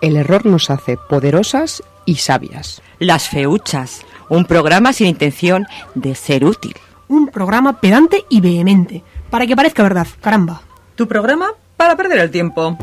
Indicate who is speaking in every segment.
Speaker 1: El error nos hace poderosas y sabias.
Speaker 2: Las feuchas. Un programa sin intención de ser útil.
Speaker 3: Un programa pedante y vehemente, para que parezca verdad, caramba.
Speaker 4: Tu programa para perder el tiempo.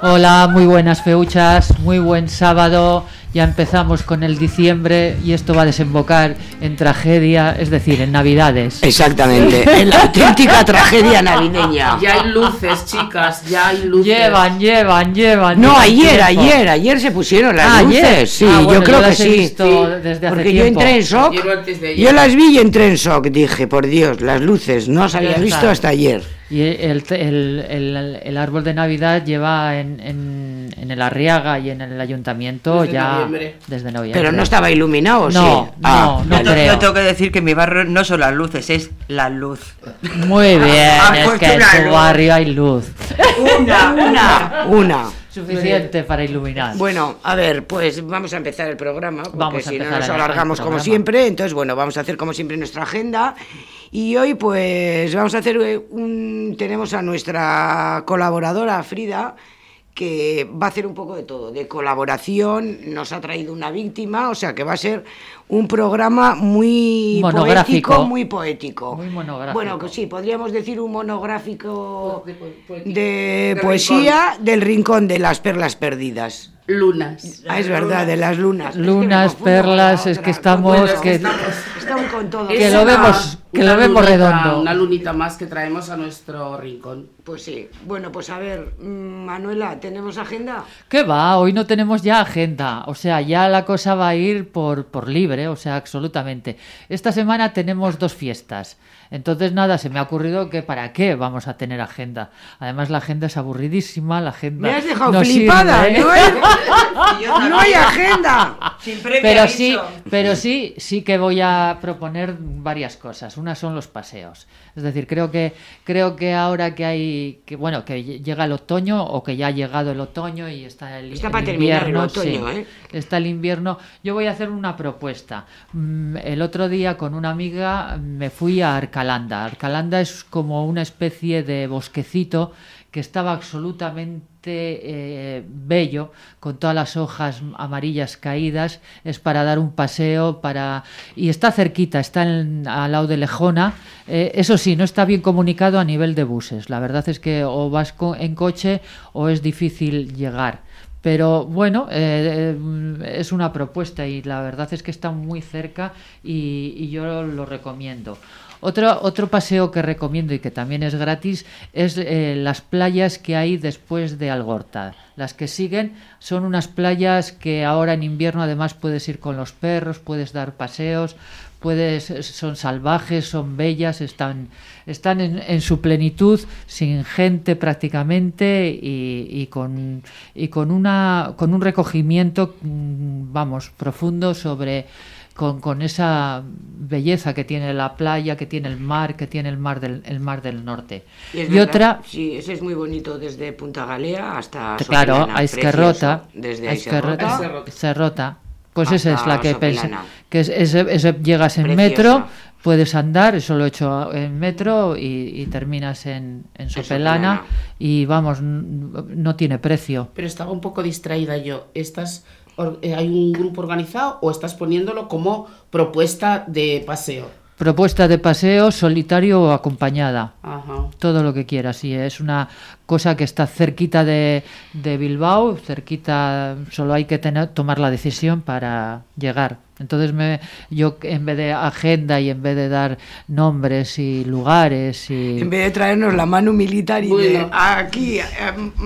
Speaker 5: Hola, muy buenas feuchas, muy buen sábado. Ya empezamos con el diciembre y esto va a desembocar en tragedia, es decir, en Navidades.
Speaker 6: Exactamente, en la auténtica tragedia navideña.
Speaker 7: Ya hay luces, chicas, ya hay luces.
Speaker 5: Llevan, llevan, llevan.
Speaker 6: No, ayer,
Speaker 5: tiempo.
Speaker 6: ayer, ayer se pusieron las
Speaker 5: Ah,
Speaker 6: luces.
Speaker 5: ayer.
Speaker 6: Sí,
Speaker 5: Ah, bueno,
Speaker 6: yo creo que sí.
Speaker 5: visto
Speaker 6: Sí,
Speaker 5: desde hace
Speaker 6: Porque yo
Speaker 5: tiempo.
Speaker 6: entré en shock. Yo las vi y entré en shock. Dije, por Dios, las luces no las había visto hasta ayer.
Speaker 5: Y el, el- el- el árbol de Navidad lleva en, en, en el Arriaga y en el ayuntamiento
Speaker 7: Desde
Speaker 5: ya
Speaker 7: noviembre.
Speaker 5: desde noviembre.
Speaker 6: Pero no estaba iluminado,
Speaker 5: No,
Speaker 6: sí.
Speaker 5: no, no
Speaker 6: vale.
Speaker 5: creo.
Speaker 2: Yo tengo que decir que mi barrio no son las luces, es la luz.
Speaker 5: Muy bien,
Speaker 6: Ha
Speaker 5: es
Speaker 6: puesto
Speaker 5: que en tu barrio hay luz.
Speaker 6: Una, una, una.
Speaker 5: Suficiente para iluminar.
Speaker 6: Bueno, a ver, pues vamos a empezar el programa, porque
Speaker 5: Vamos a
Speaker 6: si no
Speaker 5: empezar
Speaker 6: nos alargamos como siempre, entonces bueno, vamos a hacer como siempre nuestra agenda y hoy pues vamos a hacer eh, un tenemos a nuestra colaboradora Frida que va a hacer un poco de todo, de colaboración, nos ha traído una víctima, o sea que va a ser un programa muy
Speaker 5: Monográfico.
Speaker 6: poético, muy poético.
Speaker 5: Muy monográfico.
Speaker 6: Bueno, que sí, podríamos decir un monográfico
Speaker 7: De po- poético.
Speaker 6: de
Speaker 7: De
Speaker 6: poesía del rincón de las perlas perdidas.
Speaker 7: Lunas.
Speaker 6: Ah, es verdad, de las lunas. Es que me
Speaker 5: Lunas, perlas, es que estamos
Speaker 7: Bueno,
Speaker 5: que
Speaker 7: estamos-
Speaker 6: Estamos con todo.
Speaker 5: Que lo
Speaker 7: una-
Speaker 5: vemos- que lo vemos
Speaker 7: lunita-
Speaker 5: redondo.
Speaker 7: Una lunita más que traemos a nuestro rincón.
Speaker 6: Pues sí. Bueno, pues a ver, mm, Manuela, ¿tenemos agenda?
Speaker 5: ¿Qué va? Hoy no tenemos ya agenda. O sea, ya la cosa va a ir por, por libre, o sea, absolutamente. Esta semana tenemos dos fiestas. Entonces, nada, se me ha ocurrido que para qué vamos a tener agenda. Además, la agenda es aburridísima, la agenda.
Speaker 6: Me has dejado
Speaker 5: no
Speaker 6: flipada,
Speaker 5: sirve.
Speaker 6: ¿no hay, no hay agenda.
Speaker 5: Pero sí, pero sí, sí que voy a proponer varias cosas. Una son los paseos. Es decir, creo que creo que ahora que hay que bueno que llega el otoño o que ya ha llegado el otoño y está el,
Speaker 6: Está
Speaker 5: el
Speaker 6: para terminar el
Speaker 5: invierno,
Speaker 6: otoño,
Speaker 5: sí,
Speaker 6: ¿eh?
Speaker 5: está el invierno. Yo voy a hacer una propuesta. Mm, El otro día con una amiga me fui a Arcalanda. Arcalanda es como una especie de bosquecito que estaba absolutamente eh, bello, con todas las hojas amarillas caídas, es para dar un paseo, para y está cerquita, está en- al lado de Lejona. Eh, eso sí, no está bien comunicado a nivel de buses. La verdad es que o vas en coche o es difícil llegar. Pero bueno, eh, es una propuesta y la verdad es que está muy cerca y yo lo recomiendo. Otro, otro paseo que recomiendo y que también es gratis es eh, las playas que hay después de Algorta. Las que siguen son unas playas que ahora en invierno además puedes ir con los perros, puedes dar paseos, puedes, son salvajes, son bellas, están, están en, en su plenitud, sin gente prácticamente y, y con, y con, una, con un recogimiento, mm, vamos, profundo sobre con, con esa belleza que tiene la playa, que tiene el mar, que tiene el mar del, el mar del norte. Y,
Speaker 6: verdad,
Speaker 5: otra,
Speaker 6: Sí, ese es muy bonito desde Punta Galea hasta.
Speaker 5: claro, a Esquerrota.
Speaker 6: Desde
Speaker 5: a Esquerrota, pues esa es la que pensé, que es, ese- ese- llegas en
Speaker 6: Preciosa.
Speaker 5: metro, puedes andar, eso lo he hecho en metro y, y terminas en, en Sopelana
Speaker 6: Sopelana.
Speaker 5: y vamos, no tiene precio.
Speaker 7: Pero estaba un poco distraída yo. ¿Estás, or- eh, ¿Hay un grupo organizado o estás poniéndolo como propuesta de paseo?
Speaker 5: Propuesta de paseo, solitario o acompañada.
Speaker 7: Ajá.
Speaker 5: Todo lo que quieras, sí, es una cosa que está cerquita de, de Bilbao, cerquita, solo hay que tener, tomar la decisión para llegar. Entonces me, yo en vez de agenda y en vez de dar nombres y lugares y...
Speaker 6: En vez de traernos la mano militar y de
Speaker 7: Bueno.
Speaker 6: aquí, eh,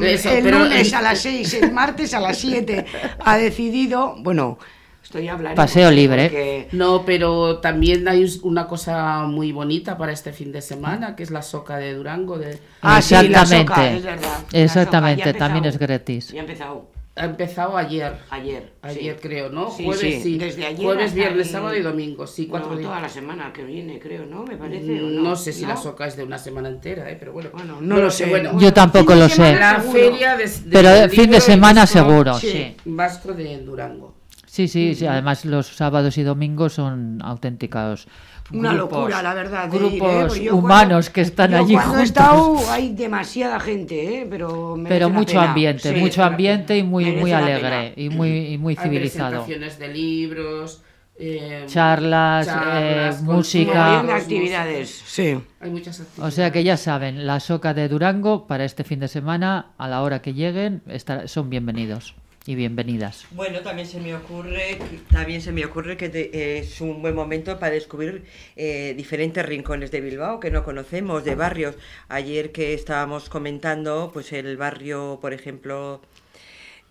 Speaker 7: Eso,
Speaker 6: el lunes a las 6, el martes a las 7, ha decidido, bueno, estoy hablando.
Speaker 5: Paseo libre.
Speaker 7: No, pero también hay una cosa muy bonita para este fin de semana, que es la soca de Durango. De...
Speaker 6: Ah, sí, la
Speaker 5: Exactamente.
Speaker 6: soca, es verdad. La
Speaker 5: Exactamente, también es gratis.
Speaker 6: Ya ha empezado
Speaker 7: Ha empezado ayer.
Speaker 6: ayer.
Speaker 7: Ayer
Speaker 6: sí.
Speaker 7: creo, ¿no?
Speaker 6: Sí,
Speaker 7: Jueves
Speaker 6: sí,
Speaker 7: sí.
Speaker 6: desde ayer
Speaker 7: Jueves, viernes,
Speaker 6: el-
Speaker 7: sábado y domingo. Sí, cuatro
Speaker 6: No,
Speaker 7: días.
Speaker 6: toda la semana que viene, creo, ¿no? Me parece. ¿o no?
Speaker 7: No sé si
Speaker 6: ¿No?
Speaker 7: la soca es de una semana entera, ¿eh? pero bueno.
Speaker 6: Bueno, no lo sé.
Speaker 7: Bueno,
Speaker 5: Yo tampoco lo sé.
Speaker 7: la feria de, de-
Speaker 5: Pero fin de semana seguro, sí.
Speaker 7: Vasco de Durango.
Speaker 5: Sí, sí, sí, además los sábados y domingos son auténticos
Speaker 6: Una
Speaker 5: grupos-
Speaker 6: locura, la verdad. ir, ¿eh?
Speaker 5: Grupos
Speaker 6: yo
Speaker 5: humanos
Speaker 6: cuando-
Speaker 5: que están
Speaker 6: yo
Speaker 5: allí
Speaker 6: cuando he
Speaker 5: juntos.
Speaker 6: estado hay demasiada gente, ¿eh? Pero,
Speaker 5: Pero mucho
Speaker 6: pena.
Speaker 5: ambiente,
Speaker 6: Sí.
Speaker 5: mucho ambiente y muy, muy alegre y muy, y muy
Speaker 7: Hay
Speaker 5: civilizado.
Speaker 7: presentaciones de libros, eh,
Speaker 5: Charlas,
Speaker 7: charlas,
Speaker 5: eh, música.
Speaker 6: Actividades, sí.
Speaker 7: Hay muchas actividades.
Speaker 5: O sea que ya saben, la soca de Durango para este fin de semana, a la hora que lleguen, estar- son bienvenidos y bienvenidas.
Speaker 2: Bueno, también se me ocurre, que- también se me ocurre que te- eh, es un buen momento para descubrir eh, diferentes rincones de Bilbao que no conocemos, de barrios. Ayer que estábamos comentando, pues el barrio, por ejemplo,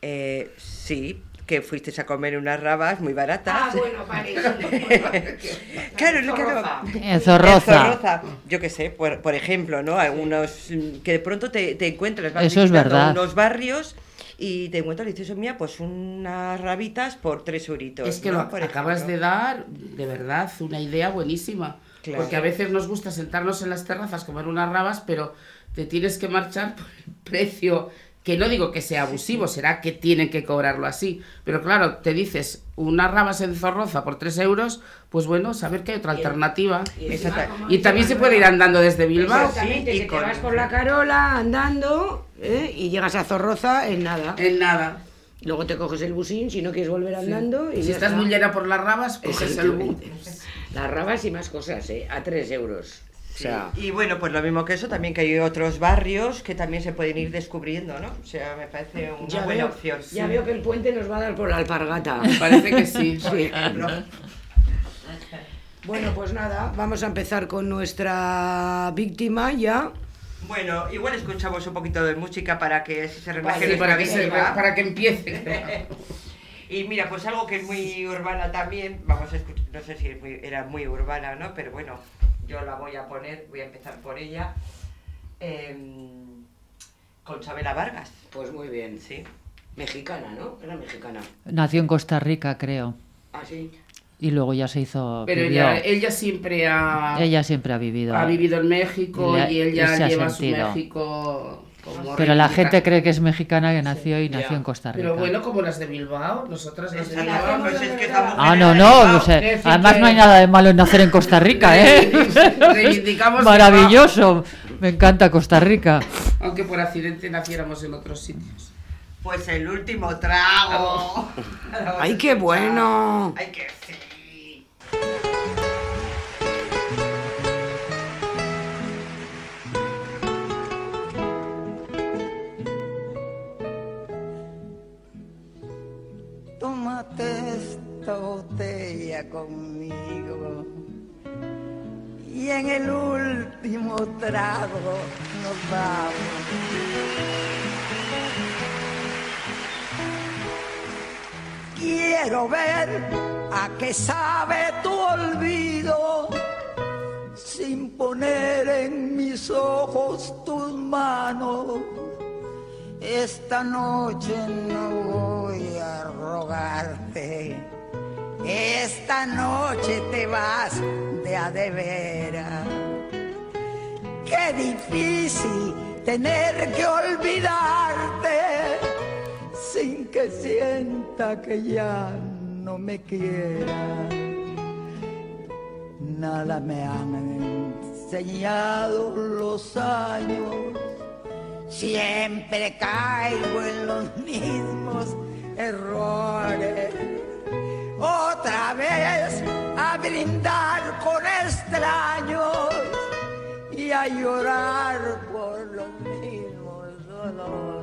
Speaker 2: eh, sí, que fuisteis a comer unas rabas muy baratas.
Speaker 6: Ah, bueno, vale.
Speaker 2: Claro, no, claro.
Speaker 5: En Zorroza.
Speaker 2: En Zorroza, yo qué sé, por, por ejemplo, ¿no? Algunos que de pronto te, te encuentras, vas
Speaker 5: Eso es verdad.
Speaker 2: unos barrios y te encuentras y dices, mira, pues unas rabitas por tres euritos.
Speaker 7: Es que
Speaker 2: ¿no?
Speaker 7: lo
Speaker 2: Por
Speaker 7: acabas
Speaker 2: ejemplo.
Speaker 7: de dar, de verdad, una idea buenísima.
Speaker 2: Claro.
Speaker 7: Porque a veces nos gusta sentarnos en las terrazas, comer unas rabas, pero te tienes que marchar por el precio, que no digo que sea abusivo, será que tienen que cobrarlo así. Pero claro, te dices unas rabas en Zorroza por 3 euros, pues bueno, saber que hay otra alternativa.
Speaker 2: Exacto.
Speaker 7: Y también se puede ir andando desde Bilbao.
Speaker 6: Exactamente,
Speaker 2: Sí, y
Speaker 6: que te vas por la Carola andando ¿eh? y llegas a Zorroza en nada.
Speaker 7: En nada.
Speaker 6: Luego te coges el busín si no quieres volver andando. Y
Speaker 7: Si estás
Speaker 6: está.
Speaker 7: muy llena por las rabas, coges el bus.
Speaker 6: Las rabas y más cosas, ¿eh? A 3 euros. O
Speaker 2: Sí,
Speaker 6: sea,
Speaker 2: Y bueno, pues lo mismo que eso, también que hay otros barrios que también se pueden ir descubriendo, ¿no? O sea, me parece una
Speaker 6: ya,
Speaker 2: buena
Speaker 6: veo,
Speaker 2: opción.
Speaker 6: ya veo que el puente nos va a dar por la alpargata.
Speaker 7: Parece que sí.
Speaker 6: Sí. Bueno, pues nada, vamos a empezar con nuestra víctima ya.
Speaker 2: Bueno, igual escuchamos un poquito de música para que se relaje
Speaker 7: Sí, para, que se- para que empiece.
Speaker 2: Y mira, pues algo que es muy urbana también, vamos a escuchar, no sé si es muy- era muy urbana, ¿no? Pero bueno, yo la voy a poner, voy a empezar por ella. em, con Chabela Vargas,
Speaker 6: Pues muy bien.
Speaker 2: sí.
Speaker 6: Mexicana, ¿no? Era mexicana.
Speaker 5: Nació en Costa Rica, creo,
Speaker 6: Ah, sí.
Speaker 5: Y luego ya se hizo...
Speaker 7: Pero
Speaker 5: vivió-
Speaker 7: ella, ella siempre ha,
Speaker 5: ella siempre ha vivido.
Speaker 7: ha vivido en México
Speaker 5: Y
Speaker 7: ella
Speaker 5: y se ha
Speaker 7: lleva su
Speaker 5: sentido.
Speaker 7: México como
Speaker 5: Pero la gente cree que es mexicana que nació y
Speaker 7: Ya.
Speaker 5: nació en Costa Rica.
Speaker 7: Pero bueno, como las de Bilbao, nosotras las de Bilbao.
Speaker 2: Pues es que estamos
Speaker 5: Ah, no, no, no sé.
Speaker 7: decir
Speaker 5: Además
Speaker 7: que-
Speaker 5: no hay nada de malo en nacer en Costa Rica, ¿eh?
Speaker 7: Reivindicamos
Speaker 5: Maravilloso. Me encanta Costa Rica.
Speaker 7: Aunque por accidente naciéramos en otros sitios.
Speaker 2: Pues el último trago.
Speaker 6: ¡Ay, qué bueno!
Speaker 2: Ay, que sí.
Speaker 8: Tómate esta botella conmigo y en el último trago nos vamos. Quiero ver a qué sabe tu olvido sin poner en mis ojos tus manos. Esta noche no voy a rogarte. Esta noche te vas de a de veras. Qué difícil tener que olvidarte sin que sienta que ya no me quieras. nada me han enseñado los años. Siempre caigo en los mismos errores. Otra vez a brindar con extraños y a llorar por los mismos dolores.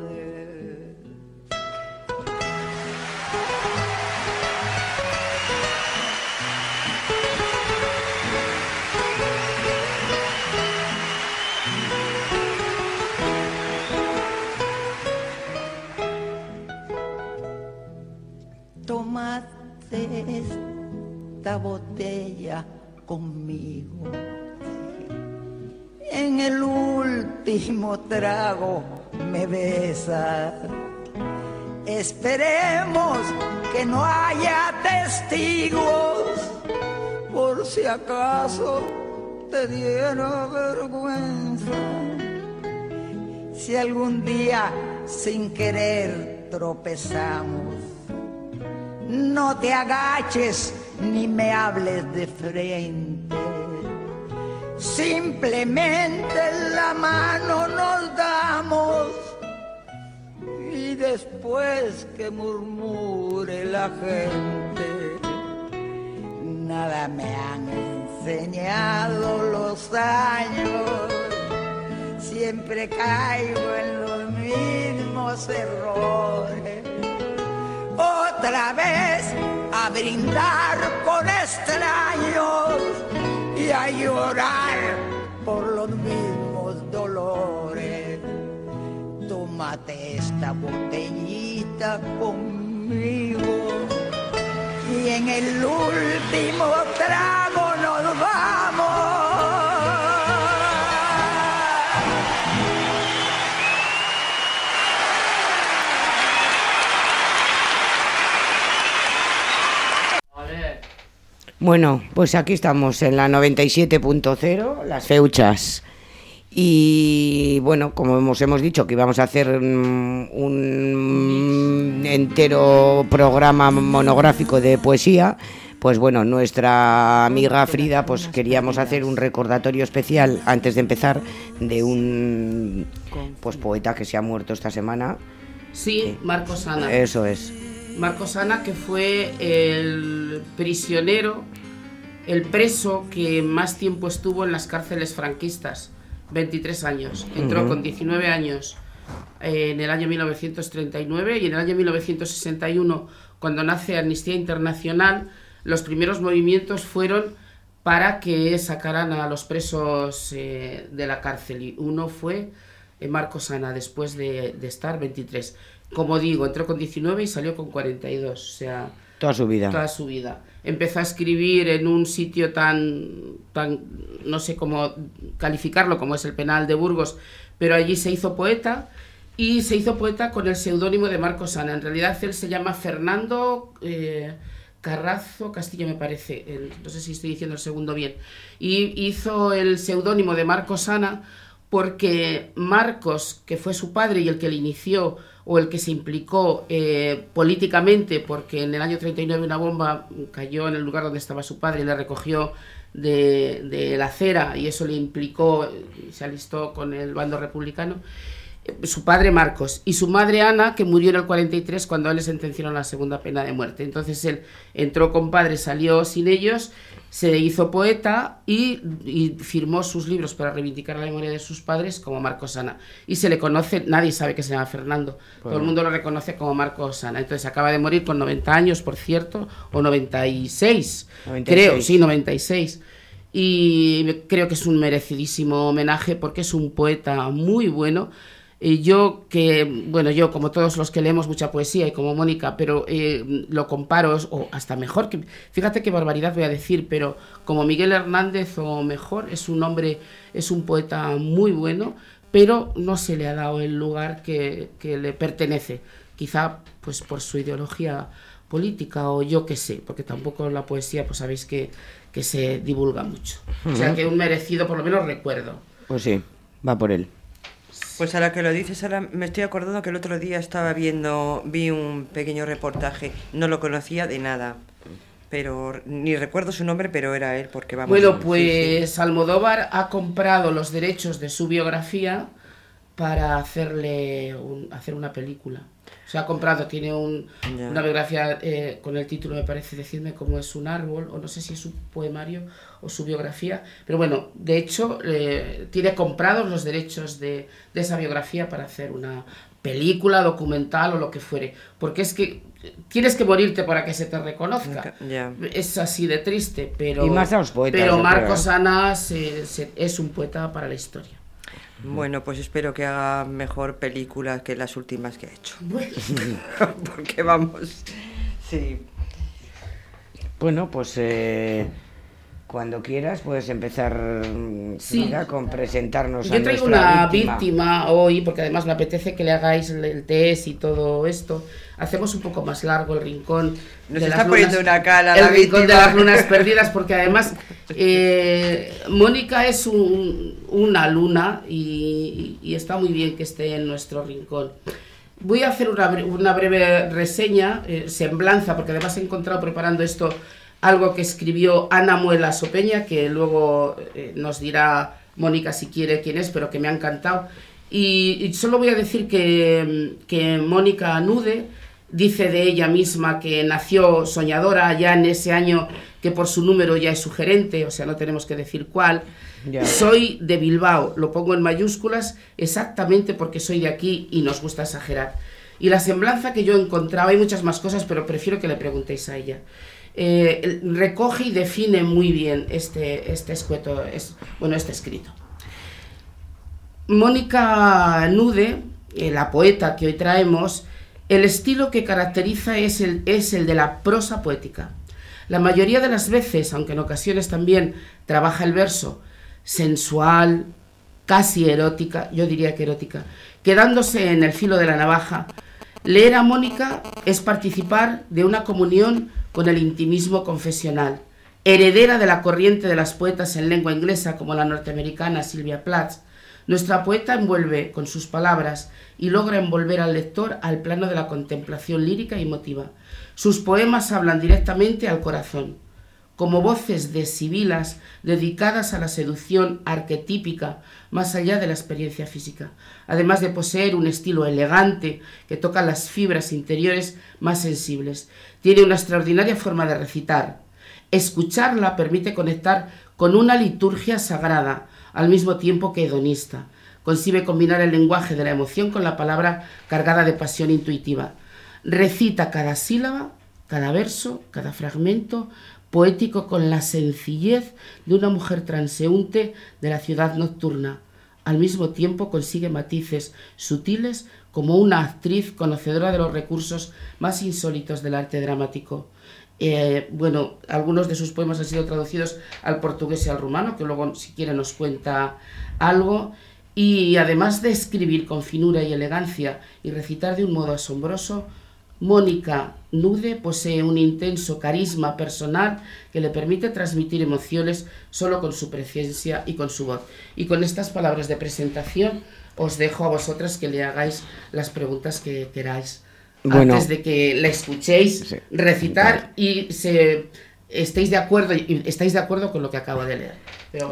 Speaker 8: Esta botella conmigo. En el último trago me besas. Esperemos que no haya testigos por si acaso te diera vergüenza. Si algún día sin querer tropezamos, no te agaches ni me hables de frente. Simplemente la mano nos damos y después que murmure la gente, nada me han enseñado los años. Siempre caigo en los mismos errores otra vez a brindar con extraños y a llorar por los mismos dolores. Tómate esta botellita conmigo y en el último trago nos vamos.
Speaker 6: Bueno, pues aquí estamos en la 97.0, las feuchas. Y bueno, como hemos, hemos dicho que íbamos a hacer mm, un entero programa monográfico de poesía, pues bueno, nuestra amiga Frida, pues queríamos hacer un recordatorio especial antes de empezar de un pues poeta que se ha muerto esta semana.
Speaker 7: Sí, Marcos Ana.
Speaker 6: Eso es.
Speaker 7: Marcos Ana, que fue el prisionero, el preso que más tiempo estuvo en las cárceles franquistas, 23 años. Entró con 19 años eh, en el año 1939 y en el año 1961, cuando nace Amnistía Internacional, los primeros movimientos fueron para que sacaran a los presos eh, de la cárcel. Y uno fue eh, Marcos Ana, después de, de estar 23. Como digo, entró con 19 y salió con 42. O sea,
Speaker 6: Toda su vida.
Speaker 7: toda su vida. Empezó a escribir en un sitio tan, tan, no sé cómo calificarlo, como es el penal de Burgos, pero allí se hizo poeta y se hizo poeta con el seudónimo de Marcos Ana. En realidad él se llama Fernando eh, Carrazo Castillo, me parece, el- no sé si estoy diciendo el segundo bien, y hizo el seudónimo de Marcos Ana porque Marcos, que fue su padre y el que le inició o el que se implicó eh, políticamente, porque en el año 39 una bomba cayó en el lugar donde estaba su padre y le recogió de, de la acera y eso le implicó, eh, se alistó con el bando republicano, su padre Marcos y su madre Ana, que murió en el 43 cuando a él le sentenciaron la segunda pena de muerte. Entonces él entró con padre, salió sin ellos, se hizo poeta y, y firmó sus libros para reivindicar la memoria de sus padres como Marcos Ana. Y se le conoce, nadie sabe que se llama Fernando, todo el mundo lo reconoce como Marcos Ana. Entonces acaba de morir con 90 años, por cierto, o 96,
Speaker 6: 96.
Speaker 7: creo, sí, 96. Y creo que es un merecidísimo homenaje porque es un poeta muy bueno. Y yo que, bueno, yo como todos los que leemos mucha poesía y como Mónica, pero eh, lo comparo, o hasta mejor, que fíjate qué barbaridad voy a decir, pero como Miguel Hernández o mejor, es un hombre, es un poeta muy bueno, pero no se le ha dado el lugar que, que le pertenece. Quizá pues por su ideología política o yo qué sé, porque tampoco la poesía pues sabéis que, que se divulga mucho. O sea que un merecido por lo menos recuerdo.
Speaker 6: Pues sí, va por él.
Speaker 2: Pues ahora que lo dices, ahora me estoy acordando que el otro día estaba viendo, vi un pequeño reportaje, no lo conocía de nada. pero ni recuerdo su nombre, pero era él, porque vamos.
Speaker 7: Bueno,
Speaker 2: sí, sí.
Speaker 7: pues Almodóvar ha comprado los derechos de su biografía para hacerle un- hacer una película. O sea, ha comprado, tiene un- una biografía eh, con el título, me parece, Decidme cómo es un árbol, o no sé si es su poemario o su biografía, pero bueno, de hecho, eh, tiene comprados los derechos de, de esa biografía para hacer una película, documental o lo que fuere. Porque es que tienes que morirte para que se te reconozca. Es así de triste, pero.
Speaker 6: Y más a los poetas,
Speaker 7: Pero Marcos
Speaker 6: ¿eh?
Speaker 7: Sanas se- se- es un poeta para la historia.
Speaker 2: Bueno, pues espero que haga mejor película que las últimas que ha hecho. porque vamos. Sí.
Speaker 6: Bueno, pues eh, cuando quieras puedes empezar mm,
Speaker 7: Sí.
Speaker 6: Frida, con presentarnos a
Speaker 7: Yo traigo una
Speaker 6: víctima.
Speaker 7: víctima. hoy, porque además me apetece que le hagáis el, test y todo esto. Hacemos un poco más largo el rincón.
Speaker 2: Nos
Speaker 7: de
Speaker 2: está
Speaker 7: las
Speaker 2: poniendo una cara
Speaker 7: El
Speaker 2: la
Speaker 7: rincón de las lunas perdidas, porque además eh, Mónica es un- una luna y, y está muy bien que esté en nuestro rincón. Voy a hacer una, una breve reseña, eh, semblanza, porque además he encontrado preparando esto algo que escribió Ana Muela Sopeña, que luego eh, nos dirá Mónica si quiere quién es, pero que me ha encantado. Y, y solo voy a decir que, que Mónica Nude dice de ella misma que nació soñadora ya en ese año que por su número ya es sugerente, o sea, no tenemos que decir cuál.
Speaker 6: Ya.
Speaker 7: Soy de Bilbao, lo pongo en mayúsculas exactamente porque soy de aquí y nos gusta exagerar. Y la semblanza que yo encontraba, hay muchas más cosas, pero prefiero que le preguntéis a ella. Eh, recoge y define muy bien este, este escueto, es, bueno, este escrito. Mónica Nude, eh, la poeta que hoy traemos, el estilo que caracteriza es el, es el de la prosa poética. La mayoría de las veces, aunque en ocasiones también trabaja el verso sensual, casi erótica, yo diría que erótica, quedándose en el filo de la navaja, leer a Mónica es participar de una comunión con el intimismo confesional, heredera de la corriente de las poetas en lengua inglesa como la norteamericana Sylvia Plath, nuestra poeta envuelve con sus palabras y logra envolver al lector al plano de la contemplación lírica y emotiva. Sus poemas hablan directamente al corazón, como voces de sibilas dedicadas a la seducción arquetípica más allá de la experiencia física, además de poseer un estilo elegante que toca las fibras interiores más sensibles. Tiene una extraordinaria forma de recitar. Escucharla permite conectar con una liturgia sagrada, al mismo tiempo que hedonista. Concibe combinar el lenguaje de la emoción con la palabra cargada de pasión intuitiva. Recita cada sílaba, cada verso, cada fragmento poético con la sencillez de una mujer transeúnte de la ciudad nocturna. Al mismo tiempo consigue matices sutiles como una actriz conocedora de los recursos más insólitos del arte dramático. Eh, bueno, algunos de sus poemas han sido traducidos al portugués y al rumano, que luego si quiere nos cuenta algo. Y además de escribir con finura y elegancia y recitar de un modo asombroso, Mónica Nude posee un intenso carisma personal que le permite transmitir emociones solo con su presencia y con su voz. Y con estas palabras de presentación os dejo a vosotras que le hagáis las preguntas que queráis
Speaker 6: Bueno.
Speaker 7: antes de que la escuchéis recitar y se estéis de acuerdo y estáis de acuerdo con lo que acabo de leer.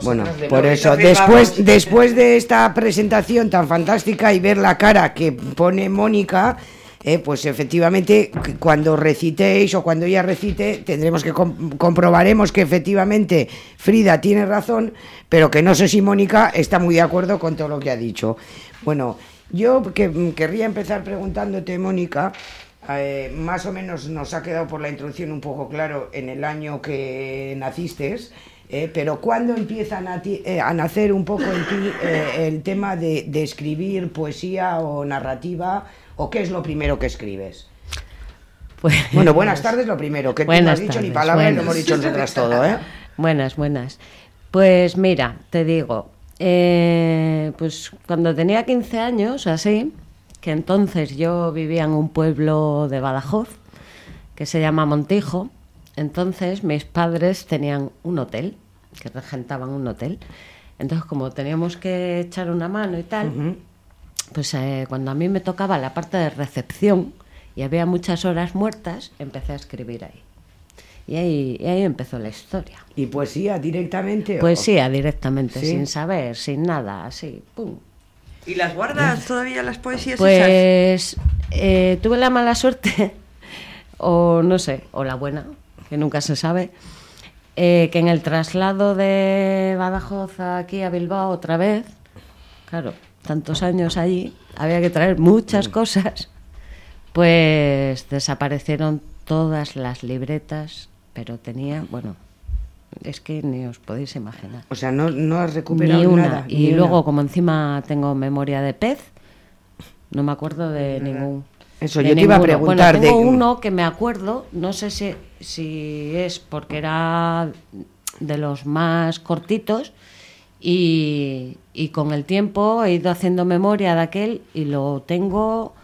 Speaker 6: Bueno, por eso, después, después de esta presentación tan fantástica y ver la cara que pone Mónica, eh, pues efectivamente cu- cuando recitéis o cuando ella recite tendremos que com- comprobaremos que efectivamente Frida tiene razón, pero que no sé si Mónica está muy de acuerdo con todo lo que ha dicho. Bueno, yo que, querría empezar preguntándote, Mónica, eh, más o menos nos ha quedado por la introducción un poco claro en el año que naciste, eh, pero ¿cuándo empieza a, nacer un poco en ti el tema de, de escribir poesía o narrativa? ¿O qué es lo primero que escribes?
Speaker 9: Pues-
Speaker 6: Bueno, buenas tardes, lo primero, que tú no has dicho ni palabra y lo hemos dicho nosotras todo, ¿eh?
Speaker 9: Buenas, buenas. Pues mira, te digo, eh, pues cuando tenía 15 años, así, que entonces yo vivía en un pueblo de Badajoz, que se llama Montijo, entonces mis padres tenían un hotel, que regentaban un hotel. Entonces, como teníamos que echar una mano y tal, pues eh, cuando a mí me tocaba la parte de recepción y había muchas horas muertas, empecé a escribir ahí. Y ahí, y ahí empezó la historia.
Speaker 6: ¿Y poesía directamente? o-
Speaker 9: Poesía directamente,
Speaker 6: ¿Sí?
Speaker 9: sin saber, sin nada, así, pum.
Speaker 2: ¿Y las guardas todavía las poesías esas?
Speaker 9: Pues eh, tuve la mala suerte, o no sé, o la buena, que nunca se sabe, eh, que en el traslado de Badajoz aquí a Bilbao otra vez, claro, tantos años allí, había que traer muchas cosas, pues desaparecieron todas las libretas, pero tenía, bueno, es que ni os podéis imaginar.
Speaker 6: O sea, no, no has recuperado
Speaker 9: Ni una.
Speaker 6: nada.
Speaker 9: y
Speaker 6: ni una.
Speaker 9: luego, como encima tengo memoria de pez, no me acuerdo de ningún.
Speaker 6: Eso,
Speaker 9: de
Speaker 6: yo te iba a preguntar
Speaker 9: Bueno, tengo
Speaker 6: de-
Speaker 9: uno que me acuerdo, no sé si, si es porque era de los más cortitos. Y, y con el tiempo he ido haciendo memoria de aquel y lo tengo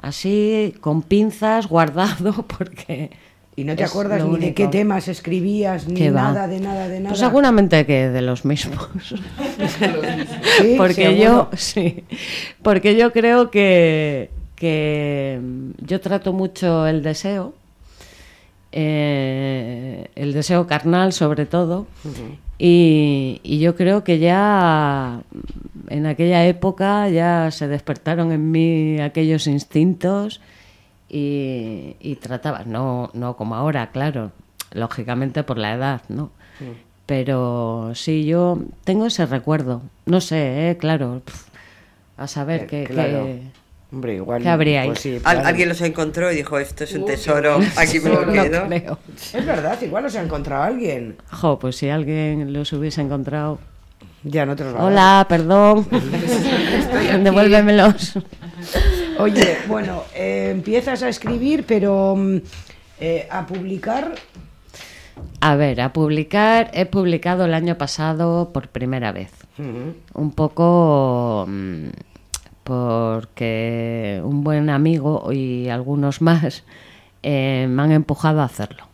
Speaker 9: así con pinzas guardado porque
Speaker 6: ¿Y no te acuerdas ni de qué temas escribías, ni nada, de nada, de nada?
Speaker 9: Pues seguramente que de los mismos.
Speaker 6: Sí,
Speaker 9: porque
Speaker 6: seguro.
Speaker 9: yo, sí, porque yo creo que, que mm, yo trato mucho el deseo, eh, el deseo carnal sobre todo, y, y yo creo que ya mm, en aquella época ya se despertaron en mí aquellos instintos y, y trataba, no, no como ahora, claro, lógicamente por la edad, ¿no? Pero sí, yo tengo ese recuerdo. No sé, ¿eh? claro. a saber
Speaker 6: Eh,
Speaker 9: qué,
Speaker 6: claro.
Speaker 9: qué-
Speaker 6: Hombre, igual.
Speaker 9: ¿Qué habría ahí?
Speaker 6: pues sí,
Speaker 2: Al-
Speaker 6: claro.
Speaker 2: Alguien los encontró y dijo, esto es un tesoro, aquí me lo
Speaker 9: no
Speaker 2: quedo.
Speaker 9: creo.
Speaker 6: Es verdad, igual los ha encontrado alguien.
Speaker 9: Jo, pues si alguien los hubiese encontrado.
Speaker 6: Ya no te los va a dar.
Speaker 9: Hola, perdón. Devuélvemelos.
Speaker 6: Oye, bueno, eh, empiezas a escribir, pero mm, eh, a publicar.
Speaker 9: A ver, a publicar, he publicado el año pasado por primera vez. Un poco mm, porque un buen amigo y algunos más eh, me han empujado a hacerlo.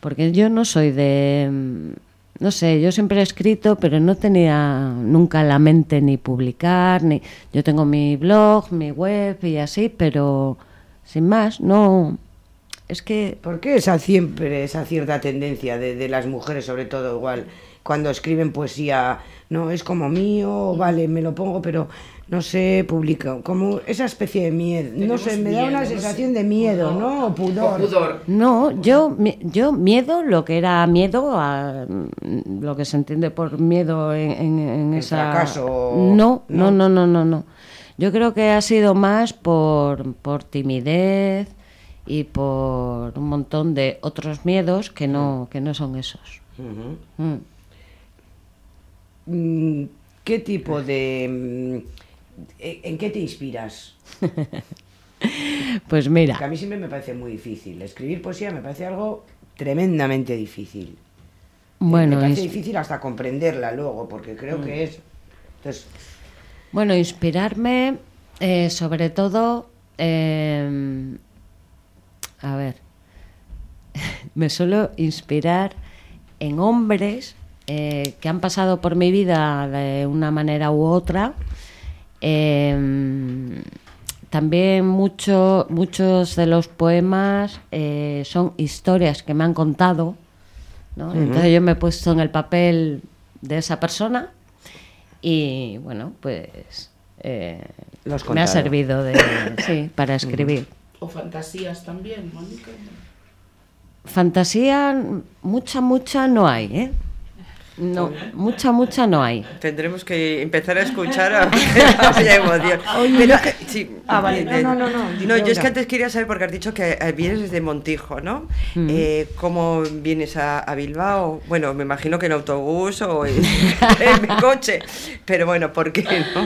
Speaker 9: Porque yo no soy de... No sé, yo siempre he escrito, pero no tenía nunca la mente ni publicar, ni... Yo tengo mi blog, mi web y así, pero sin más, no... Es que
Speaker 6: ¿Por qué esa siempre esa cierta tendencia de, de las mujeres, sobre todo igual, cuando escriben poesía, no es como mío, vale, me lo pongo, pero no sé, publico, como esa especie de miedo, no sé, me da
Speaker 7: miedo,
Speaker 6: una
Speaker 7: no
Speaker 6: sensación
Speaker 7: sé,
Speaker 6: de miedo,
Speaker 7: pudor.
Speaker 6: ¿no? O pudor.
Speaker 7: O pudor.
Speaker 9: No, yo, yo miedo, lo que era miedo, a, mm, lo que se entiende por miedo en, en- en esa...
Speaker 6: fracaso,
Speaker 9: No,
Speaker 6: ¿no?
Speaker 9: no, no, no, no. Yo creo que ha sido más por, por timidez y por un montón de otros miedos que no, que no son esos. Mm.
Speaker 6: Mm, ¿Qué tipo de... mm, ¿En qué te inspiras?
Speaker 9: Pues
Speaker 6: Que a
Speaker 9: mira,
Speaker 6: mí siempre me parece muy difícil. Escribir poesía me parece algo tremendamente difícil. Eh,
Speaker 9: bueno,
Speaker 6: me parece
Speaker 9: ins-
Speaker 6: difícil hasta comprenderla luego, porque creo
Speaker 9: Mm.
Speaker 6: que es... Entonces,
Speaker 9: bueno, inspirarme eh, sobre todo... eh, a ver, me suelo inspirar en hombres eh, que han pasado por mi vida de una manera u otra. Eh, también mucho, muchos de los poemas eh, son historias que me han contado. ¿no? Entonces yo me he puesto en el papel de esa persona y bueno, pues eh, me ha servido de, sí, para escribir.
Speaker 7: O fantasías también, Mónica.
Speaker 9: Fantasía, mucha, mucha no hay, ¿eh? No, mucha, mucha no hay.
Speaker 2: Tendremos que empezar a escuchar a emoción. Pero, sí,
Speaker 6: Ah, vale. No, no, no, no.
Speaker 2: No, yo es que antes quería saber, porque has dicho que eh, vienes desde Montijo, ¿no?
Speaker 9: Mm.
Speaker 2: Eh, ¿Cómo vienes a, a Bilbao? Bueno, me imagino que en autobús o en, en coche. Pero bueno, ¿por qué no?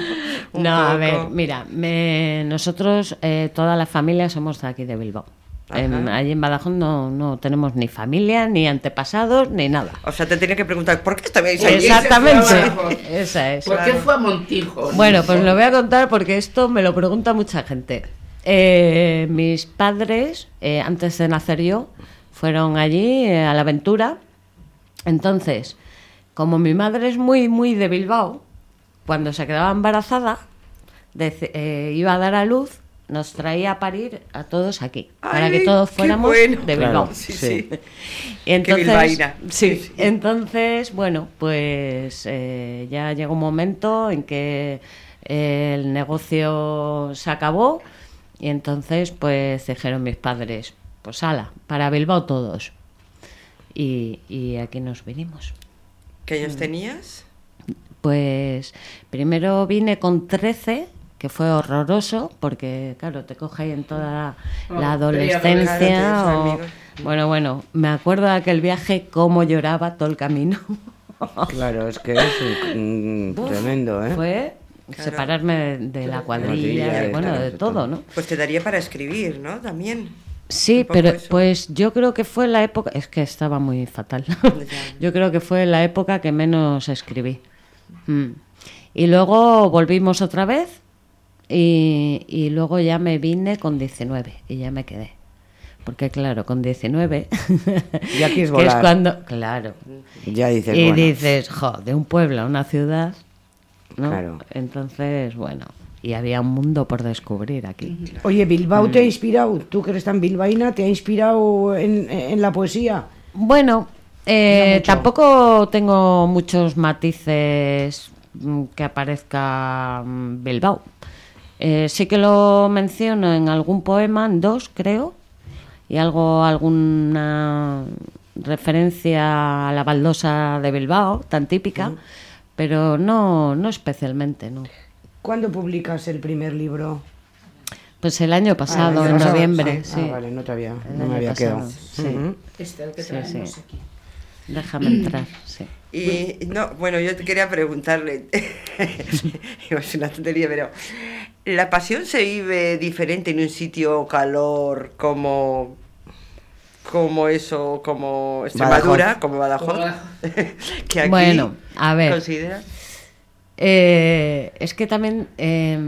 Speaker 2: Un
Speaker 9: no, a ver, mira, me- nosotros, eh, toda la familia somos de aquí de Bilbao. En- allí en Badajoz no, no tenemos ni familia, ni antepasados, ni nada.
Speaker 2: O sea, te tenía que preguntar, ¿por qué estabais allí?
Speaker 9: Exactamente, esa es.
Speaker 7: ¿Por qué fue a Montijo?
Speaker 9: Bueno, pues lo voy a contar porque esto me lo pregunta mucha gente. Eh, mis padres, eh, antes de nacer yo, fueron allí eh, a la aventura. Entonces, como mi madre es muy, muy de Bilbao, cuando se quedaba embarazada, eh, iba a dar a luz nos traía a parir a todos aquí, para que todos fuéramos
Speaker 2: bueno.
Speaker 9: de
Speaker 6: Claro.
Speaker 9: Bilbao.
Speaker 2: Sí,
Speaker 6: Sí.
Speaker 9: entonces,
Speaker 2: bilbaína.
Speaker 9: sí,
Speaker 2: Sí, sí.
Speaker 9: entonces, bueno, pues eh, ya llegó un momento en que eh, el negocio se acabó y entonces pues dijeron mis padres, pues ala, para Bilbao todos. Y, y aquí nos vinimos.
Speaker 2: ¿Qué años tenías?
Speaker 9: Pues primero vine con 13, que fue horroroso, porque claro, te coge ahí en toda la, la
Speaker 7: Oh,
Speaker 9: adolescencia. o-. Bueno, bueno, me acuerdo de aquel viaje, cómo lloraba todo el camino.
Speaker 6: Claro, es que es un- tremendo, ¿eh?
Speaker 9: Fue
Speaker 2: Claro.
Speaker 9: separarme de, de la cuadrilla, de, bueno, de todo. ¿no?
Speaker 2: Pues te daría para escribir, ¿no? También.
Speaker 9: Sí, pero
Speaker 2: eso.
Speaker 9: pues yo creo que fue la época, es que estaba muy fatal. yo creo que fue la época que menos escribí. Mm. Y luego volvimos otra vez y, y luego ya me vine con 19 y ya me quedé. Porque claro, con 19
Speaker 6: Ya quieres
Speaker 9: que es
Speaker 6: volar.
Speaker 9: cuando, claro,
Speaker 6: Ya dices,
Speaker 9: y
Speaker 6: bueno,
Speaker 9: dices, jo, de un pueblo a una ciudad, ¿no?
Speaker 6: Claro.
Speaker 9: Entonces, bueno, y había un mundo por descubrir aquí.
Speaker 6: Oye, Bilbao te ha inspirado, tú que eres tan bilbaína, ¿te ha inspirado en, en la poesía?
Speaker 9: Bueno, eh, tampoco tengo muchos matices mm, que aparezca mm, Bilbao. Eh, sí que lo menciono en algún poema, en dos creo, y algo, alguna referencia a la baldosa de Bilbao, tan típica, pero no, no especialmente, no.
Speaker 6: ¿Cuándo publicas el primer libro?
Speaker 9: Pues el año pasado,
Speaker 6: Ah, el
Speaker 9: en
Speaker 6: pasado.
Speaker 9: noviembre,
Speaker 6: Ah,
Speaker 9: sí.
Speaker 6: ah, vale, no te había, no me había
Speaker 9: pasado,
Speaker 6: quedado.
Speaker 9: sí.
Speaker 7: Este el que
Speaker 9: Sí,
Speaker 7: traemos
Speaker 9: sí.
Speaker 7: aquí.
Speaker 9: Déjame entrar, sí.
Speaker 2: Y no, bueno, yo te quería preguntarle, es una tontería, pero ¿la pasión se vive diferente en un sitio calor como como eso, como Extremadura,
Speaker 6: Badajoz.
Speaker 2: como Badajoz? Que aquí
Speaker 9: Bueno, a ver.
Speaker 2: ¿Consideras?
Speaker 9: Eh, es que también eh,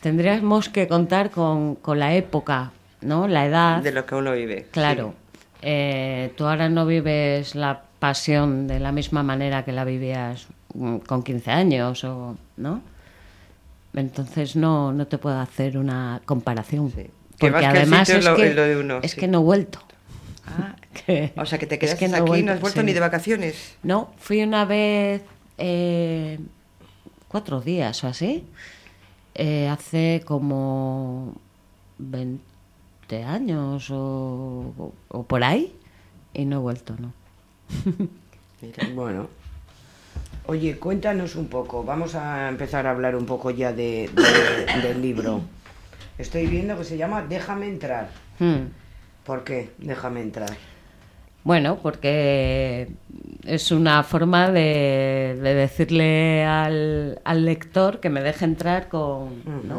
Speaker 9: tendríamos que contar con, con la época, ¿no? La edad.
Speaker 2: De lo que uno vive.
Speaker 9: Claro. Eh, tú ahora no vives la pasión de la misma manera que la vivías mm, con 15 años, o, ¿no? Entonces no, no te puedo hacer una comparación.
Speaker 2: Sí. Que
Speaker 9: Porque además es,
Speaker 2: es lo-
Speaker 9: que,
Speaker 2: es lo de uno,
Speaker 9: es
Speaker 2: sí.
Speaker 9: que no he vuelto.
Speaker 2: Ah,
Speaker 9: Que-
Speaker 2: o sea, que te
Speaker 9: es
Speaker 2: quedas
Speaker 9: que no
Speaker 2: aquí,
Speaker 9: vuelto,
Speaker 2: no has vuelto
Speaker 9: sí.
Speaker 2: ni de vacaciones.
Speaker 9: No, fui una vez eh, cuatro días o así, eh, hace como 20 años o, o- o por ahí, y no he vuelto, ¿no?
Speaker 6: Bueno. Oye, cuéntanos un poco. Vamos a empezar a hablar un poco ya de, de- del libro. Estoy viendo que se llama Déjame entrar.
Speaker 9: Hmm.
Speaker 6: ¿Por qué? Déjame entrar.
Speaker 9: Bueno, porque es una forma de, de decirle al, al lector que me deje entrar con, ¿no?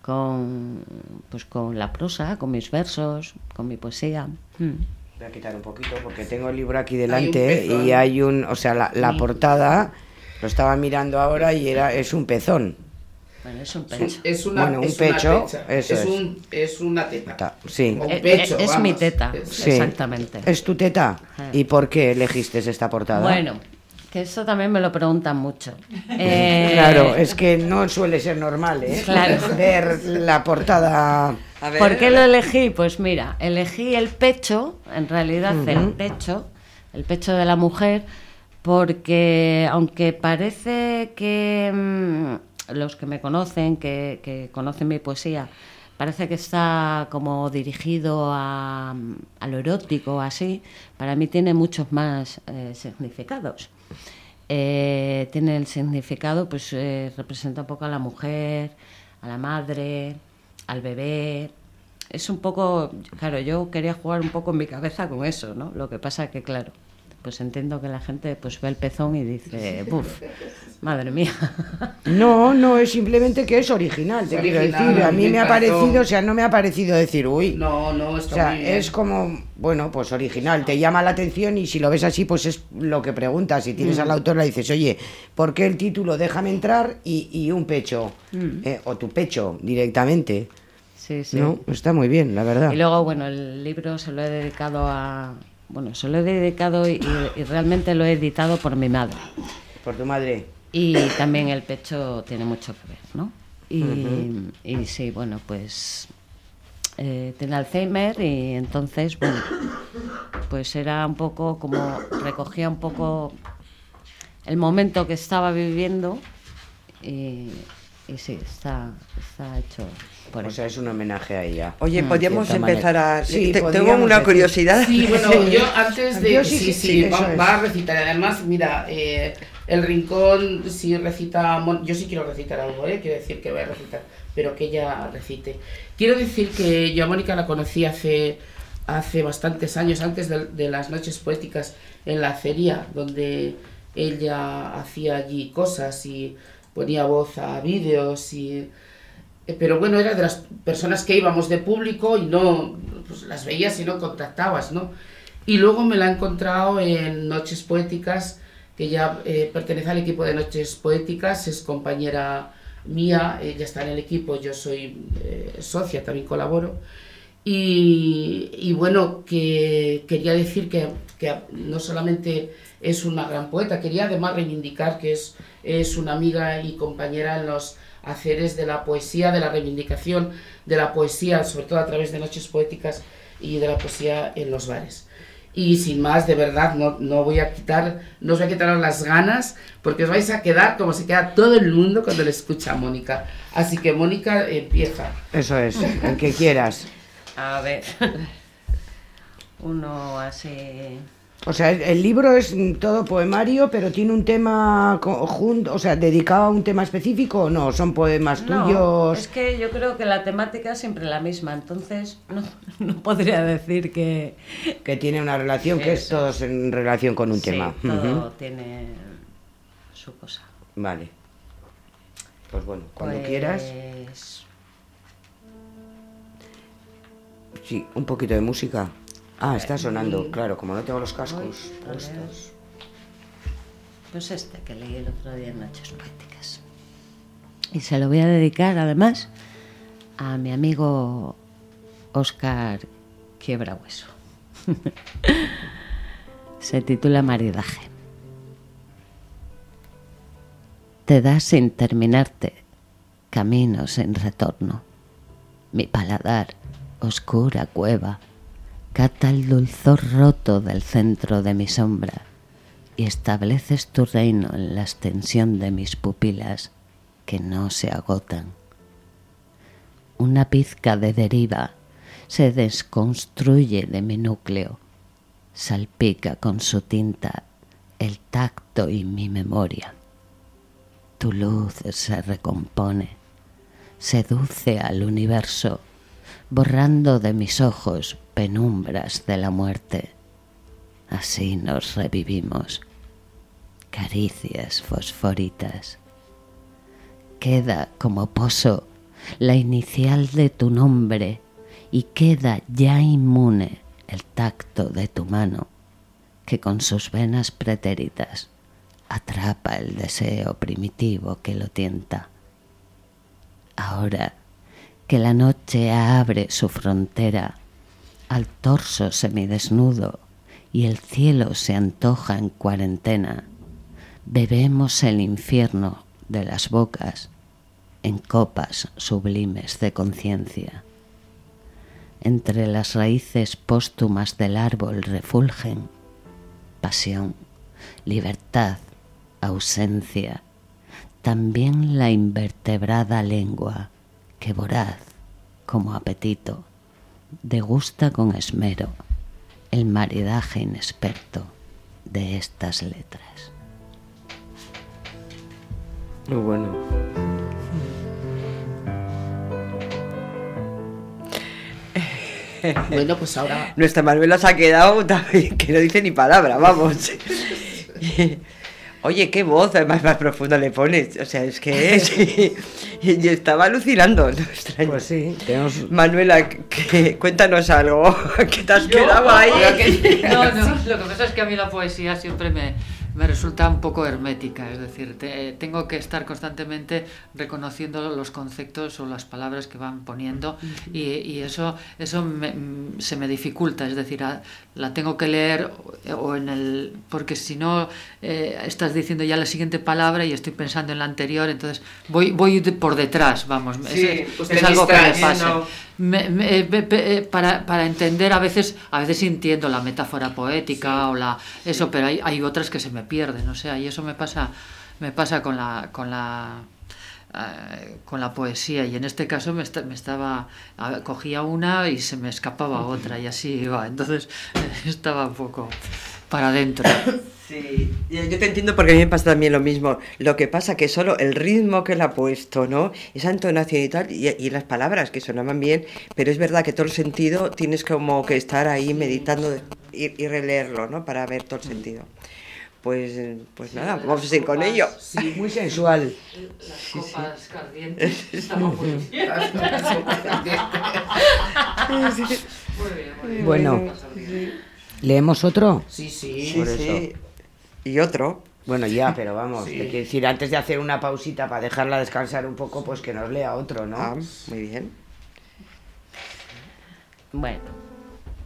Speaker 9: con, pues con la prosa, con mis versos, con mi poesía. Hmm.
Speaker 6: Voy a quitar un poquito porque tengo el libro aquí delante
Speaker 7: pezón.
Speaker 6: y hay un, o sea, la, la portada lo estaba mirando ahora y era es un pezón.
Speaker 9: Bueno, es un pecho.
Speaker 7: Es una,
Speaker 6: Bueno, un
Speaker 7: es una
Speaker 6: pecho,
Speaker 7: techa,
Speaker 6: eso
Speaker 7: es,
Speaker 6: es.
Speaker 7: Un, es una teta.
Speaker 6: Ta- Sí.
Speaker 7: Un
Speaker 9: Eh,
Speaker 7: pecho,
Speaker 9: eh, es mi teta,
Speaker 6: Sí.
Speaker 9: exactamente.
Speaker 6: ¿Es tu teta? ¿Y por qué elegiste esta portada?
Speaker 9: Bueno, que eso también me lo preguntan mucho. Eh,
Speaker 6: Claro, es que no suele ser normal, ¿eh?
Speaker 9: Claro.
Speaker 6: Ver la portada.
Speaker 2: A ver,
Speaker 9: ¿Por qué lo elegí? Pues mira, elegí el pecho, en realidad el pecho, el pecho de la mujer, porque aunque parece que mm, los que me conocen, que, que conocen mi poesía, parece que está como dirigido a, a lo erótico, así, para mí tiene muchos más eh, significados. Eh, tiene el significado, pues eh, representa un poco a la mujer, a la madre, al bebé. Es un poco, claro, yo quería jugar un poco en mi cabeza con eso, ¿no? Lo que pasa que, claro, pues entiendo que la gente pues ve el pezón y dice, buf, madre mía.
Speaker 6: No, no, es simplemente que es original, te
Speaker 7: Es
Speaker 6: quiero
Speaker 7: original,
Speaker 6: decir. A
Speaker 7: mí me
Speaker 6: ha parecido, o sea, no me ha parecido decir, uy.
Speaker 7: No, no,
Speaker 6: O
Speaker 7: está
Speaker 6: sea,
Speaker 7: muy bien.
Speaker 6: es como, bueno, pues original, te llama la atención y si lo ves así, pues es lo que preguntas. Si tienes al autor, le dices, oye, ¿por qué el título Déjame entrar y, y un pecho? Eh, o tu pecho directamente.
Speaker 9: Sí, sí.
Speaker 6: No, está muy bien, la verdad.
Speaker 9: Y luego, bueno, el libro se lo he dedicado a... Bueno, se lo he dedicado y, y realmente lo he editado por mi madre.
Speaker 6: Por tu madre.
Speaker 9: Y también el pecho tiene mucho que ver, ¿no? Y, y sí, bueno, pues eh, tiene Alzheimer y entonces, bueno, pues era un poco como recogía un poco el momento que estaba viviendo y, y sí, está, está hecho por
Speaker 6: O
Speaker 9: eso.
Speaker 6: sea, es un homenaje a ella.
Speaker 2: Oye,
Speaker 6: Mm,
Speaker 2: podríamos empezar
Speaker 6: manera.
Speaker 2: a...
Speaker 6: Sí,
Speaker 2: te- tengo una
Speaker 6: decir.
Speaker 2: curiosidad.
Speaker 7: Sí, bueno, yo antes de...
Speaker 6: Yo
Speaker 7: sí,
Speaker 6: sí
Speaker 7: sí, va, a recitar. Además, mira, eh, el rincón sí recita... Yo sí quiero recitar algo, ¿eh? Quiero decir que voy a recitar, pero que ella recite. Quiero decir que yo a Mónica la conocí hace, hace bastantes años, antes de, de las noches poéticas en la acería, donde ella hacía allí cosas y ponía voz a vídeos y... Eh, Pero bueno, era de las personas que íbamos de público y no pues, las veías y no contactabas, ¿no? Y luego me la he encontrado en Noches Poéticas, que ya eh, pertenece al equipo de Noches Poéticas, es compañera mía, ella está en el equipo, yo soy eh, socia, también colaboro. Y, y bueno, que quería decir que, que no solamente es una gran poeta, quería además reivindicar que es, es una amiga y compañera en los haceres de la poesía, de la reivindicación de la poesía, sobre todo a través de noches poéticas y de la poesía en los bares. Y sin más, de verdad, no, no voy a quitar, no os voy a quitar las ganas, porque os vais a quedar como se queda todo el mundo cuando le escucha a Mónica. Así que Mónica empieza.
Speaker 6: Eso es, el que quieras.
Speaker 9: A ver. Uno así.
Speaker 6: O sea, el, libro es todo poemario, pero tiene un tema conjunto, o sea, dedicado a un tema específico o no, son poemas
Speaker 9: No,
Speaker 6: tuyos.
Speaker 9: es que yo creo que la temática es siempre la misma, entonces no, no podría decir que.
Speaker 6: Que tiene una relación, que es
Speaker 9: Eso.
Speaker 6: todos en relación con un
Speaker 9: Sí,
Speaker 6: tema.
Speaker 9: todo tiene su cosa.
Speaker 6: Vale. Pues bueno, cuando
Speaker 9: Pues,
Speaker 6: quieras. Sí, un poquito de música. Ah, está sonando, claro, como no tengo los cascos puestos.
Speaker 9: Pues este que leí el otro día en Noches Poéticas. Y se lo voy a dedicar además a mi amigo Oscar Quiebra Hueso. se titula Maridaje. Te das sin terminarte, camino sin retorno. Mi paladar, oscura cueva, cata el dulzor roto del centro de mi sombra y estableces tu reino en la extensión de mis pupilas que no se agotan. Una pizca de deriva se desconstruye de mi núcleo, salpica con su tinta el tacto y mi memoria. Tu luz se recompone, seduce al universo, borrando de mis ojos penumbras de la muerte. Así nos revivimos, caricias fosforitas. Queda como pozo la inicial de tu nombre y queda ya inmune el tacto de tu mano, que con sus venas pretéritas atrapa el deseo primitivo que lo tienta. Ahora que la noche abre su frontera al torso semidesnudo y el cielo se antoja en cuarentena, bebemos el infierno de las bocas en copas sublimes de conciencia. Entre las raíces póstumas del árbol refulgen pasión, libertad, ausencia, también la invertebrada lengua que voraz como apetito degusta con esmero el maridaje inexperto de estas letras.
Speaker 6: Muy bueno.
Speaker 7: Bueno, pues ahora
Speaker 2: Nuestra Manuela se ha quedado también, que no dice ni palabra, vamos. Oye, qué voz además más profunda le pones. O sea, es que sí. yo estaba alucinando. no extraño.
Speaker 6: Pues sí, tenemos...
Speaker 2: Manuela, que, cuéntanos algo. que te has quedado ahí.
Speaker 5: No, no, lo que pasa es que a mí la poesía siempre me, me resulta un poco hermética, es decir, te- tengo que estar constantemente reconociendo los conceptos o las palabras que van poniendo y, y eso, eso me- se me dificulta, es decir, a- la tengo que leer o- en el porque si no eh, estás diciendo ya la siguiente palabra y estoy pensando en la anterior, entonces voy voy por detrás, vamos,
Speaker 7: Sí,
Speaker 5: es, es algo que me pasa.
Speaker 7: ¿no?
Speaker 5: Me- me- eh, eh, para, para entender a veces a veces entiendo la metáfora poética o la eso pero hay, hay otras que se me pierden o sea y eso me pasa me pasa con la con la eh, con la poesía y en este caso me, esta- me estaba a- cogía una y se me escapaba otra y así iba entonces estaba un poco para adentro
Speaker 2: Sí, yo te entiendo porque a mí me pasa también lo mismo. Lo que pasa que solo el ritmo que le ha puesto, ¿no? Esa entonación y tal, y, y las palabras que sonaban bien, pero es verdad que todo el sentido tienes como que estar ahí meditando y, y releerlo, ¿no? Para ver todo el sentido. Pues, pues nada, vamos a seguir con ello.
Speaker 7: Sí,
Speaker 6: Muy sensual.
Speaker 5: las copas calientes estaban muy bien. Muy bien, muy bien.
Speaker 6: Bueno, ¿leemos otro?
Speaker 7: Sí, sí.
Speaker 2: Sí,
Speaker 6: Por
Speaker 2: sí.
Speaker 6: eso.
Speaker 2: Y otro.
Speaker 6: Bueno, ya, pero vamos,
Speaker 7: Sí.
Speaker 6: te quiero decir, antes de hacer una pausita para dejarla descansar un poco, pues que nos lea otro, ¿no?
Speaker 2: Ah, muy bien.
Speaker 9: Bueno,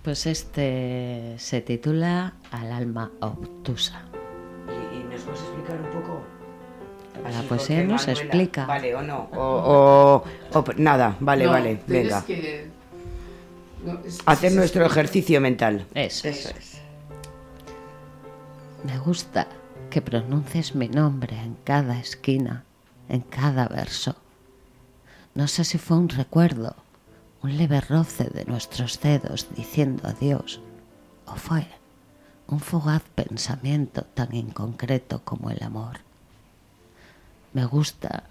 Speaker 9: pues este se titula Al alma obtusa.
Speaker 6: ¿Y, y nos puedes explicar un poco?
Speaker 9: La
Speaker 6: Así,
Speaker 9: poesía
Speaker 6: porque
Speaker 9: nos
Speaker 6: Manuela-
Speaker 9: explica.
Speaker 6: Vale, o no. O, o- o- nada, vale,
Speaker 7: No,
Speaker 6: vale, venga.
Speaker 7: que- no, es-
Speaker 6: Hacer
Speaker 7: es-
Speaker 6: nuestro ejercicio mental.
Speaker 9: Eso.
Speaker 2: Eso es.
Speaker 9: Me gusta que pronuncies mi nombre en cada esquina, en cada verso. No sé si fue un recuerdo, un leve roce de nuestros dedos diciendo adiós, o fue un fugaz pensamiento tan inconcreto como el amor. Me gusta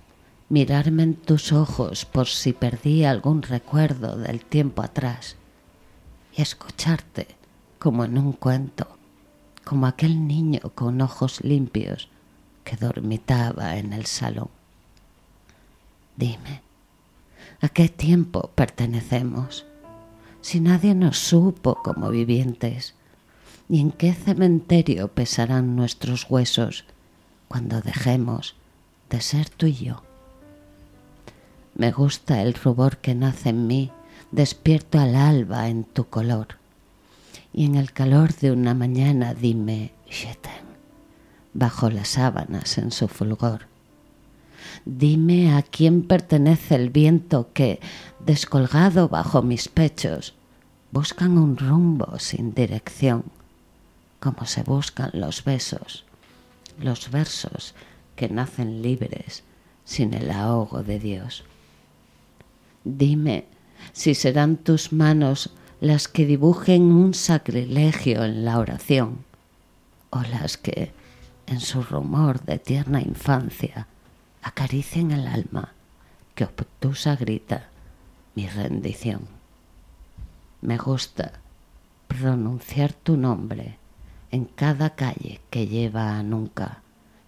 Speaker 9: mirarme en tus ojos por si perdí algún recuerdo del tiempo atrás y escucharte como en un cuento como aquel niño con ojos limpios que dormitaba en el salón. Dime, ¿a qué tiempo pertenecemos? Si nadie nos supo como vivientes, ¿y en qué cementerio pesarán nuestros huesos cuando dejemos de ser tú y yo? Me gusta el rubor que nace en mí, despierto al alba en tu color y en el calor de una mañana dime t'aime, bajo las sábanas en su fulgor. Dime a quién pertenece el viento que, descolgado bajo mis pechos, buscan un rumbo sin dirección, como se buscan los besos, los versos que nacen libres sin el ahogo de Dios. Dime si serán tus manos las que dibujen un sacrilegio en la oración, o las que, en su rumor de tierna infancia, acaricien el alma que obtusa grita mi rendición. Me gusta pronunciar tu nombre en cada calle que lleva a nunca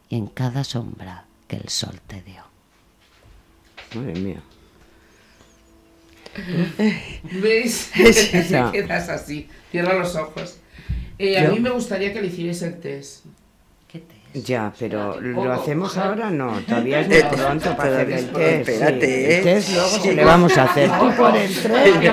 Speaker 9: y en cada sombra que el sol te dio.
Speaker 6: Madre mía.
Speaker 7: ¿Ves?
Speaker 6: Ya.
Speaker 7: Te quedas así. Cierra los ojos. Eh, a mí me gustaría que le hicierais el test.
Speaker 9: ¿Qué te
Speaker 6: Ya, pero ¿lo hacemos ahora? No, todavía es muy pronto para hacer el test.
Speaker 2: espérate,
Speaker 6: sí.
Speaker 2: ¿eh?
Speaker 6: El test luego
Speaker 2: Sí.
Speaker 6: se le vamos a hacer. Tú por el tren,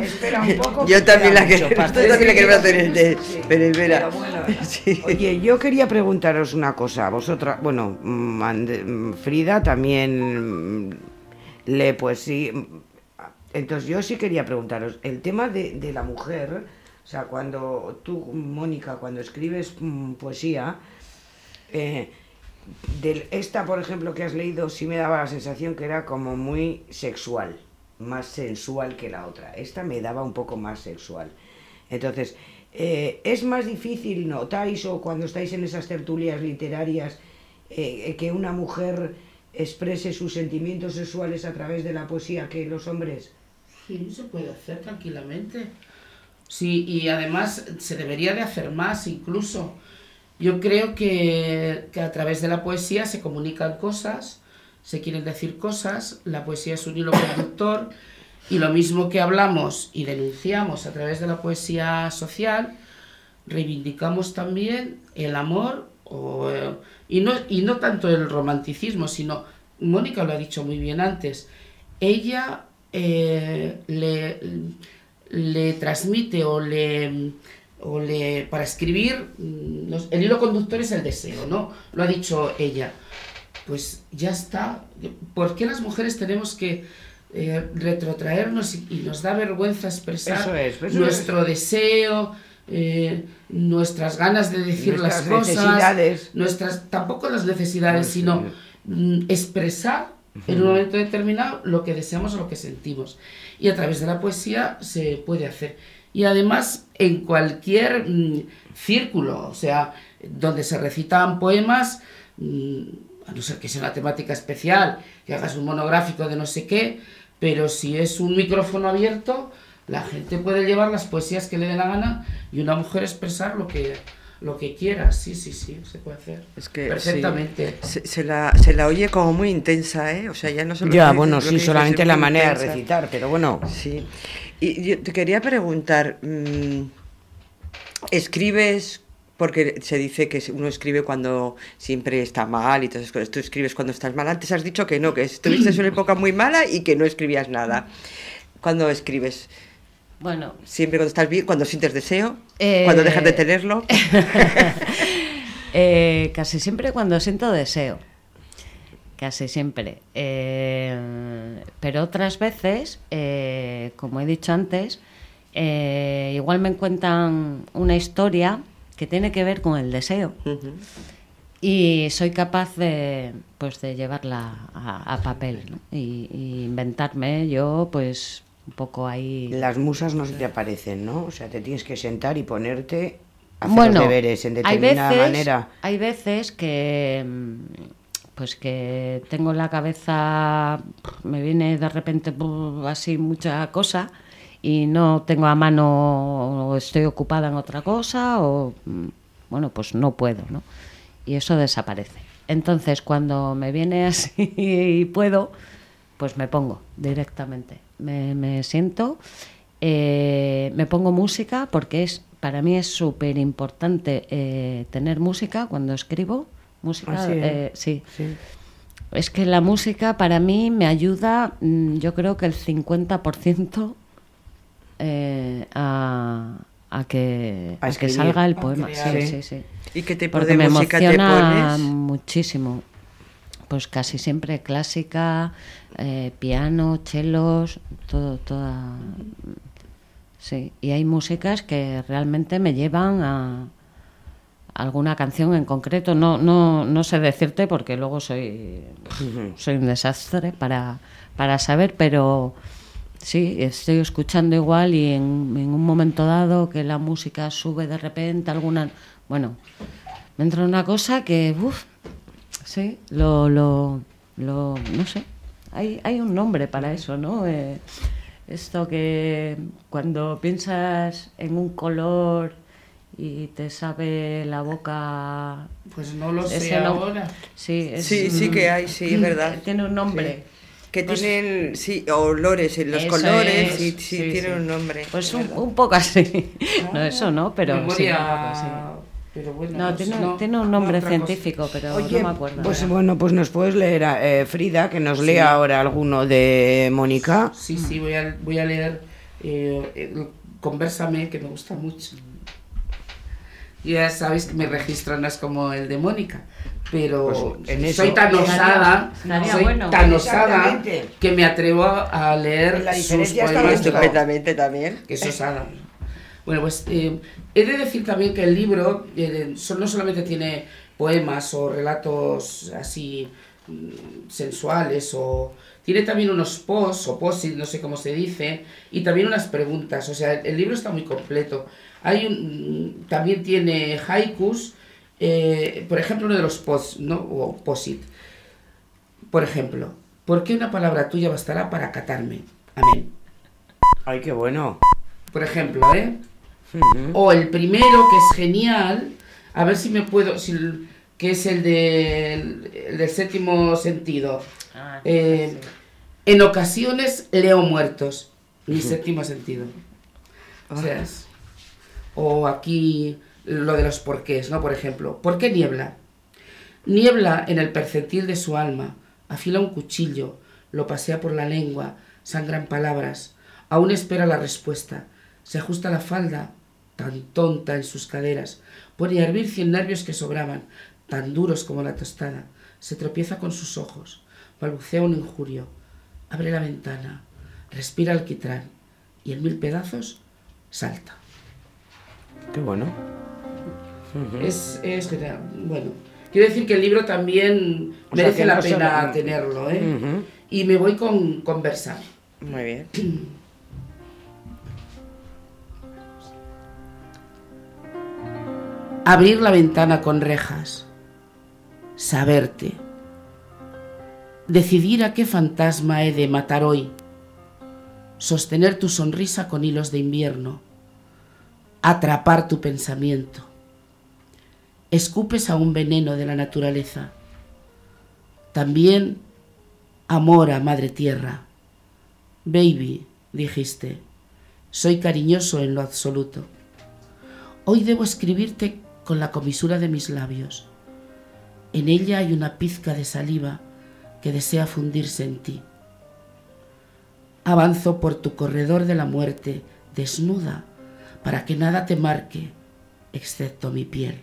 Speaker 6: espera un poco.
Speaker 2: Yo también la nosotros también la queremos hacer
Speaker 6: Sí,
Speaker 2: el test,
Speaker 6: sí.
Speaker 2: pero espera. Sí.
Speaker 6: Oye, yo quería preguntaros una cosa. Vosotras, bueno, mm, mm, Frida también mm, lee poesía. Entonces yo sí quería preguntaros, el tema de, de la mujer, o sea, cuando tú, Mónica, cuando escribes poesía, eh, del- esta, por ejemplo, que has leído, sí me daba la sensación que era como muy sexual, más sensual que la otra. Esta me daba un poco más sexual. Entonces, eh, ¿es más difícil, notáis, o cuando estáis en esas tertulias literarias, eh, que una mujer exprese sus sentimientos sexuales a través de la poesía que los hombres?
Speaker 7: Sí, se puede hacer tranquilamente. Sí, y además se debería de hacer más incluso. Yo creo que, que a través de la poesía se comunican cosas, se quieren decir cosas, la poesía es un hilo conductor y lo mismo que hablamos y denunciamos a través de la poesía social, reivindicamos también el amor o, eh, y, no, y no tanto el romanticismo, sino, Mónica lo ha dicho muy bien antes, ella eh, le, le transmite o le, o le para escribir, mm, los- el hilo conductor es el deseo, ¿no? Lo ha dicho ella. Pues ya está. ¿Por qué las mujeres tenemos que eh, retrotraernos y, y nos da vergüenza expresar
Speaker 6: Eso es, eso
Speaker 7: nuestro deseo, eh, nuestras ganas de decir
Speaker 6: Nuestras
Speaker 7: las cosas,
Speaker 6: necesidades.
Speaker 7: nuestras tampoco las necesidades,
Speaker 6: No,
Speaker 7: sino mm, expresar en un momento determinado lo que deseamos o lo que sentimos. Y a través de la poesía se puede hacer. Y además en cualquier mm, círculo, o sea, donde se recitan poemas, mm, a no ser que sea una temática especial, que hagas un monográfico de no sé qué, pero si es un micrófono abierto, la gente puede llevar las poesías que le dé la gana y una mujer expresar lo que, lo que quiera. Sí, sí, sí, se puede hacer.
Speaker 2: Es que
Speaker 7: Perfectamente.
Speaker 2: sí, se, se la, se la oye como muy intensa, ¿eh? O sea, ya no
Speaker 6: Ya,
Speaker 2: lo que
Speaker 6: bueno, sí, solamente la manera de recitar, pero bueno.
Speaker 2: Sí. Y yo te quería preguntar, mm, ¿escribes? Porque se dice que uno escribe cuando siempre está mal y todas esas cosas. Tú escribes cuando estás mal. Antes has dicho que no, que estuviste en una época muy mala y que no escribías nada. ¿Cuándo escribes?
Speaker 9: Bueno,
Speaker 2: ¿Siempre cuando estás bien? ¿Cuando sientes deseo?
Speaker 9: Eh,
Speaker 2: ¿Cuando dejas de tenerlo?
Speaker 9: eh, casi siempre cuando siento deseo. Casi siempre. Eh, pero otras veces, eh, como he dicho antes, eh, igual me cuentan una historia que tiene que ver con el deseo. Y soy capaz de, pues, de llevarla a, a papel ¿no? y, y inventarme yo, pues, un poco ahí.
Speaker 6: Las musas no se te aparecen, ¿no? O sea, te tienes que sentar y ponerte a hacer
Speaker 9: bueno,
Speaker 6: los deberes en
Speaker 9: hay
Speaker 6: determinada
Speaker 9: veces,
Speaker 6: manera.
Speaker 9: Hay veces que, pues que tengo en la cabeza, me viene de repente así mucha cosa y no tengo a mano o estoy ocupada en otra cosa o, mm, bueno, pues no puedo, ¿no? Y eso desaparece. Entonces, cuando me viene así y puedo, pues me pongo directamente. Me, me siento, eh, me pongo música porque es para mí es súper importante eh, tener música cuando escribo. Música,
Speaker 6: Ah, sí,
Speaker 9: eh,
Speaker 6: ¿eh?
Speaker 9: sí.
Speaker 6: Sí.
Speaker 9: Es que la música para mí me ayuda, mm, yo creo que el 50% eh, a, a que,
Speaker 6: A
Speaker 9: a que salga el poema. Sí, sí, sí.
Speaker 2: ¿Y qué tipo
Speaker 9: Porque
Speaker 2: de
Speaker 9: me
Speaker 2: música te
Speaker 9: emociona
Speaker 2: pones?
Speaker 9: muchísimo. Pues casi siempre clásica, eh, piano, chelos, todo, toda. Sí, y hay músicas que realmente me llevan a alguna canción en concreto. No, no, no sé decirte porque luego soy, soy un desastre para, para saber, pero sí, estoy escuchando igual y en, en un momento dado que la música sube de repente, alguna... Bueno, me entra una cosa que, uff, sí, lo, lo, lo, no sé, hay, hay un nombre para eso, ¿no? Eh, esto que cuando piensas en un color y te sabe la boca...
Speaker 7: Pues no lo sé
Speaker 9: ese no-
Speaker 7: ahora.
Speaker 9: Sí, es-
Speaker 2: Sí, sí que hay, sí, es verdad.
Speaker 9: Tiene un nombre.
Speaker 2: Que
Speaker 9: Pues-
Speaker 2: tienen, sí, olores en los
Speaker 9: Eso
Speaker 2: colores,
Speaker 9: es,
Speaker 2: sí, sí,
Speaker 9: sí,
Speaker 2: tienen
Speaker 9: sí.
Speaker 2: un nombre.
Speaker 9: Pues
Speaker 2: es
Speaker 9: un, poco así. no, eso no, pero sí,
Speaker 7: Memoria-
Speaker 9: un poco, sí.
Speaker 7: Pero bueno,
Speaker 9: No,
Speaker 7: no
Speaker 9: tiene,
Speaker 7: no,
Speaker 9: tiene un
Speaker 7: no,
Speaker 9: nombre científico, pero
Speaker 6: Oye,
Speaker 9: no me acuerdo.
Speaker 6: pues bueno, pues nos puedes leer, a, eh, Frida, que nos lea ahora alguno de Mónica.
Speaker 7: Sí, sí, voy a, voy a leer eh, el Conversame, que me gusta mucho. Ya sabéis que mi registro no es como el de Mónica, pero
Speaker 6: Pues en eso-
Speaker 7: soy tan osada, soy
Speaker 9: bueno.
Speaker 7: tan osada que me atrevo a leer
Speaker 6: La
Speaker 7: sus poemas
Speaker 2: Estupendamente también.
Speaker 7: que es osada. Bueno, pues eh, he de decir también que el libro eh, no solamente tiene poemas o relatos así mm, sensuales o tiene también unos posts o posit, no sé cómo se dice, y también unas preguntas. O sea, el libro está muy completo. Hay un, también tiene haikus, eh, por ejemplo, uno de los posts, ¿no? O posit. Por ejemplo, ¿por qué una palabra tuya bastará para acatarme? Amén.
Speaker 6: Ay, qué bueno.
Speaker 7: Por ejemplo, ¿eh? O el primero, que es genial, a ver si me puedo, si, que es el, de, el del séptimo sentido.
Speaker 9: Ah,
Speaker 7: Eh, En ocasiones leo muertos, mi séptimo sentido. O sea, es- o aquí, lo de los porqués, ¿no? Por ejemplo, ¿por qué niebla? Niebla en el percentil de su alma, afila un cuchillo, lo pasea por la lengua, sangran palabras, aún espera la respuesta, se ajusta la falda, tan tonta en sus caderas, pone a hervir cien nervios que sobraban, tan duros como la tostada, se tropieza con sus ojos, balbucea un injurio, abre la ventana, respira alquitrán y en mil pedazos salta.
Speaker 6: Qué bueno.
Speaker 7: Es, es bueno. Quiero decir que el libro también
Speaker 6: O
Speaker 7: merece la
Speaker 6: no
Speaker 7: pena
Speaker 6: solo-
Speaker 7: tenerlo, ¿eh? Y me voy con conversar.
Speaker 2: Muy bien.
Speaker 7: Abrir la ventana con rejas. Saberte. Decidir a qué fantasma he de matar hoy. Sostener tu sonrisa con hilos de invierno. Atrapar tu pensamiento. Escupes a un veneno de la naturaleza. También amor a Madre Tierra. Baby, dijiste, soy cariñoso en lo absoluto. Hoy debo escribirte con la comisura de mis labios. En ella hay una pizca de saliva que desea fundirse en ti. Avanzo por tu corredor de la muerte, desnuda, para que nada te marque, excepto mi piel.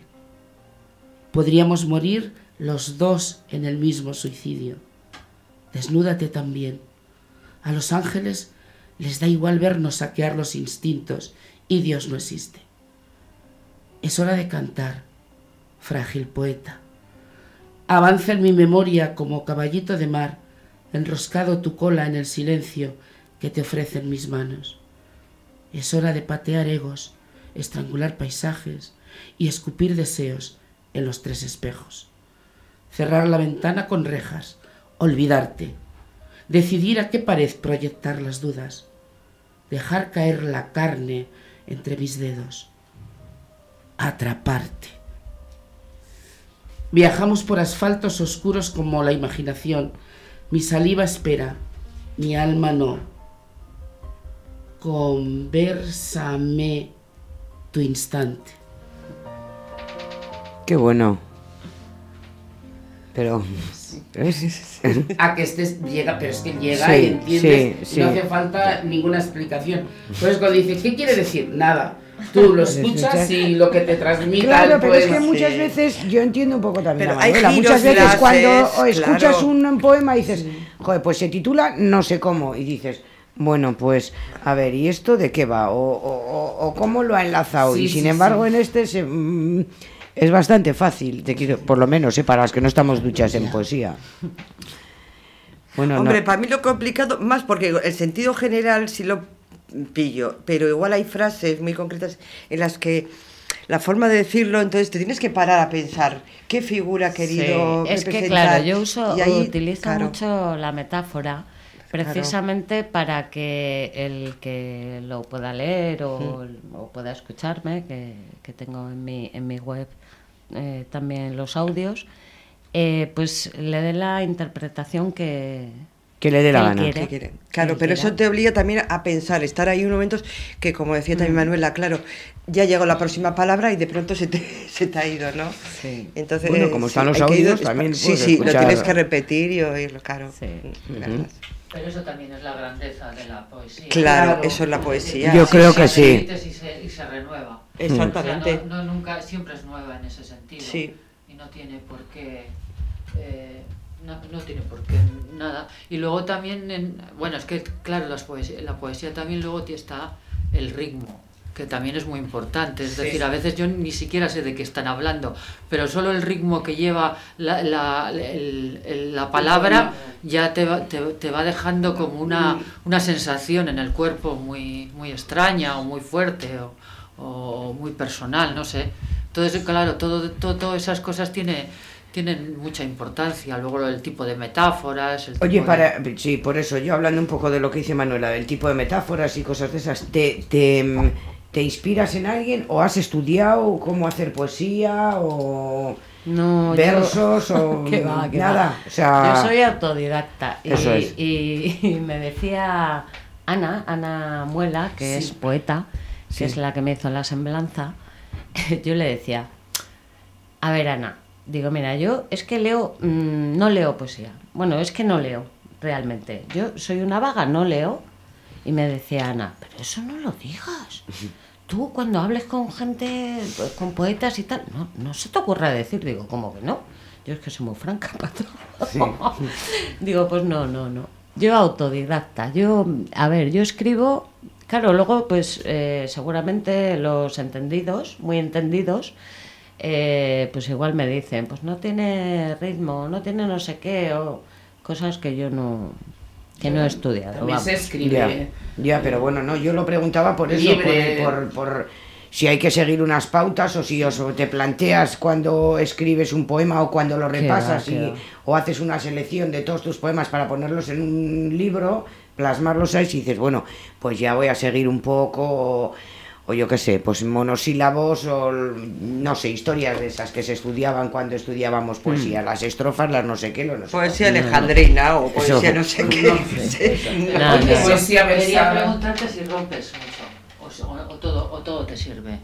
Speaker 7: Podríamos morir los dos en el mismo suicidio. Desnúdate también. A los ángeles les da igual vernos saquear los instintos y Dios no existe. Es hora de cantar, frágil poeta. Avanza en mi memoria como caballito de mar, enroscado tu cola en el silencio que te ofrecen mis manos. Es hora de patear egos, estrangular paisajes y escupir deseos en los tres espejos. Cerrar la ventana con rejas, olvidarte, decidir a qué pared proyectar las dudas, dejar caer la carne entre mis dedos, atraparte. Viajamos por asfaltos oscuros como la imaginación. Mi saliva espera, mi alma no. Conversame tu instante.
Speaker 6: Qué bueno. Pero.
Speaker 7: A que estés llega, pero es que llega
Speaker 6: Sí,
Speaker 7: y entiendes,
Speaker 6: sí, sí.
Speaker 7: no hace falta ninguna explicación. Pues cuando dice, ¿qué quiere decir? Nada. Tú lo escuchas y lo que te transmite
Speaker 6: Claro, pero es que muchas veces yo entiendo un poco también
Speaker 2: Pero hay giros,
Speaker 6: Muchas veces
Speaker 2: frases,
Speaker 6: cuando escuchas
Speaker 2: claro.
Speaker 6: un poema dices, joder, pues se titula no sé cómo y dices, bueno, pues a ver, ¿y esto de qué va? ¿O, o- o- o cómo lo ha enlazado?
Speaker 7: Sí,
Speaker 6: y sin
Speaker 7: sí,
Speaker 6: embargo
Speaker 7: sí.
Speaker 6: en este se, mm, es bastante fácil, te quiero, por lo menos, ¿eh? para las que no estamos duchas en poesía. Bueno,
Speaker 2: Hombre,
Speaker 6: no.
Speaker 2: para mí lo complicado, más porque el sentido general sí lo pillo, pero igual hay frases muy concretas en las que la forma de decirlo, entonces te tienes que parar a pensar qué figura ha querido
Speaker 9: Sí, es que claro, yo uso,
Speaker 2: Y ahí,
Speaker 9: utilizo
Speaker 2: claro,
Speaker 9: mucho la metáfora precisamente para que el que lo pueda leer o, o pueda escucharme, que, que tengo en mi, en mi web eh, también los audios, eh, pues le dé la interpretación que,
Speaker 6: Que le dé la gana.
Speaker 9: quiere.
Speaker 2: que quiere. Claro, pero
Speaker 9: quiera.
Speaker 2: eso te obliga también a pensar, estar ahí unos momentos que, como decía
Speaker 9: Mm.
Speaker 2: también Manuela, claro, ya llegó la próxima palabra y de pronto se te, se te ha ido, ¿no?
Speaker 9: Sí.
Speaker 2: Entonces,
Speaker 6: Bueno, como están los
Speaker 2: que ir-
Speaker 6: audios, también
Speaker 2: Sí, sí, lo
Speaker 6: escuchar-
Speaker 2: tienes que repetir y oírlo, claro.
Speaker 9: Sí.
Speaker 2: Mm.
Speaker 5: Pero eso también es la grandeza de la poesía.
Speaker 2: Claro,
Speaker 7: Claro.
Speaker 2: eso es la poesía.
Speaker 6: Yo creo que
Speaker 5: se
Speaker 6: sí.
Speaker 5: repite y se, y se renueva.
Speaker 2: Exactamente.
Speaker 5: O sea, no, no nunca, siempre es nueva en ese sentido.
Speaker 2: Sí.
Speaker 5: Y no tiene por qué. eh, no, no tiene por qué nada. Y luego también, en- bueno, es que claro, las poesía, la poesía también luego está el ritmo, que también es muy importante. Es decir, a veces yo ni siquiera sé de qué están hablando, pero solo el ritmo que lleva la, la, el- el- la palabra ya te va, te, te va dejando como una, una sensación en el cuerpo muy, muy extraña o muy fuerte o, o muy personal, no sé. Entonces, claro, todo, todo, todas esas cosas tiene, tienen mucha importancia. Luego del tipo de metáforas. el
Speaker 6: Oye,
Speaker 5: tipo de-
Speaker 6: para, sí, por eso, yo hablando un poco de lo que dice Manuela, del tipo de metáforas y cosas de esas, ¿te, te, te inspiras en alguien o has estudiado cómo hacer poesía o
Speaker 9: No, yo-
Speaker 6: versos o
Speaker 9: Que va,
Speaker 6: nada? O sea,
Speaker 9: Yo soy autodidacta y,
Speaker 6: es.
Speaker 9: y- y me decía Ana, Ana Muela, que
Speaker 7: Sí.
Speaker 9: es poeta, que
Speaker 6: Sí.
Speaker 9: es la que me hizo la semblanza, yo le decía, a ver Ana, digo, mira, yo es que leo, mm, no leo poesía. Bueno, es que no leo, realmente. Yo soy una vaga, no leo. Y me decía Ana, pero eso no lo digas. Tú cuando hables con gente, pues, con poetas y tal, no, no se te ocurra decir, digo, ¿cómo que no? Yo es que soy muy franca, patrón. digo, pues no, no, no. Yo autodidacta, yo, a ver, yo escribo, claro, luego pues eh, seguramente los entendidos, muy entendidos, eh, pues igual me dicen, pues no tiene ritmo, no tiene no sé qué, o cosas que yo no, que no he estudiado.
Speaker 7: También
Speaker 9: vamos.
Speaker 7: se escribe.
Speaker 6: Ya, ya, pero bueno, no, yo lo preguntaba por eso, por,
Speaker 7: Libre.
Speaker 6: por- por si hay que seguir unas pautas o si os te planteas cuando escribes un poema o cuando lo repasas
Speaker 9: qué
Speaker 6: y-
Speaker 9: va.
Speaker 6: o haces una selección de todos tus poemas para ponerlos en un libro, plasmarlos ahí y dices, bueno, pues ya voy a seguir un poco o, o yo qué sé, pues monosílabos o no sé, historias de esas que se estudiaban cuando estudiábamos poesía, las estrofas, las no sé qué, los no sé
Speaker 2: Poesía alejandrina o poesía
Speaker 6: Eso.
Speaker 2: no sé qué.
Speaker 9: No, no.
Speaker 7: Poesía
Speaker 5: Quería preguntarte si rompes mucho, o todo, o todo te sirve.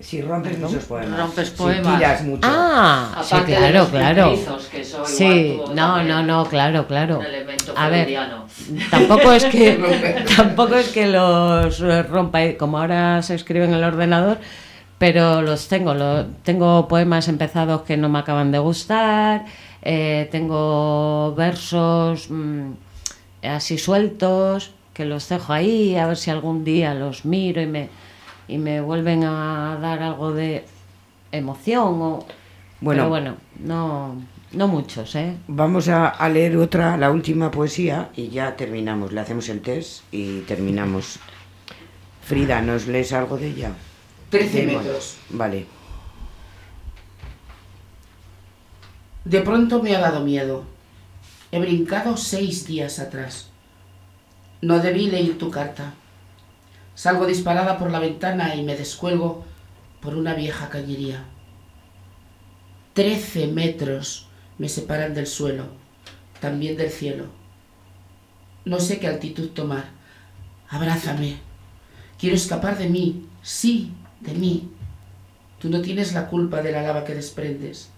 Speaker 6: Si rompes muchos poemas.
Speaker 5: Rompes
Speaker 6: si
Speaker 5: poemas.
Speaker 6: tiras mucho.
Speaker 9: Ah, sí,
Speaker 5: Aparte de
Speaker 9: claro,
Speaker 5: los
Speaker 9: claro.
Speaker 5: que eso igual
Speaker 9: Sí, no, no, no, claro, claro.
Speaker 5: Un elemento
Speaker 9: A ver, tampoco es que tampoco es que los eh, rompa eh, como ahora se escribe en el ordenador, pero los tengo, lo- tengo poemas empezados que no me acaban de gustar, eh, tengo versos mm, así sueltos que los dejo ahí a ver si algún día los miro y me y me vuelven a dar algo de emoción o
Speaker 6: Bueno.
Speaker 9: pero bueno, no no muchos, ¿eh?
Speaker 6: Vamos a, a leer otra, la última poesía y ya terminamos. Le hacemos el test y terminamos. Frida, ¿nos lees algo de ella?
Speaker 7: 13
Speaker 6: Bueno,
Speaker 7: metros.
Speaker 6: Vale.
Speaker 7: De pronto me ha dado miedo. He brincado seis días atrás. No debí leer tu carta. Salgo disparada por la ventana y me descuelgo por una vieja cañería. Trece metros me separan del suelo, también del cielo. No sé qué altitud tomar. Abrázame. Quiero escapar de mí, sí, de mí. Tú no tienes la culpa de la lava que desprendes.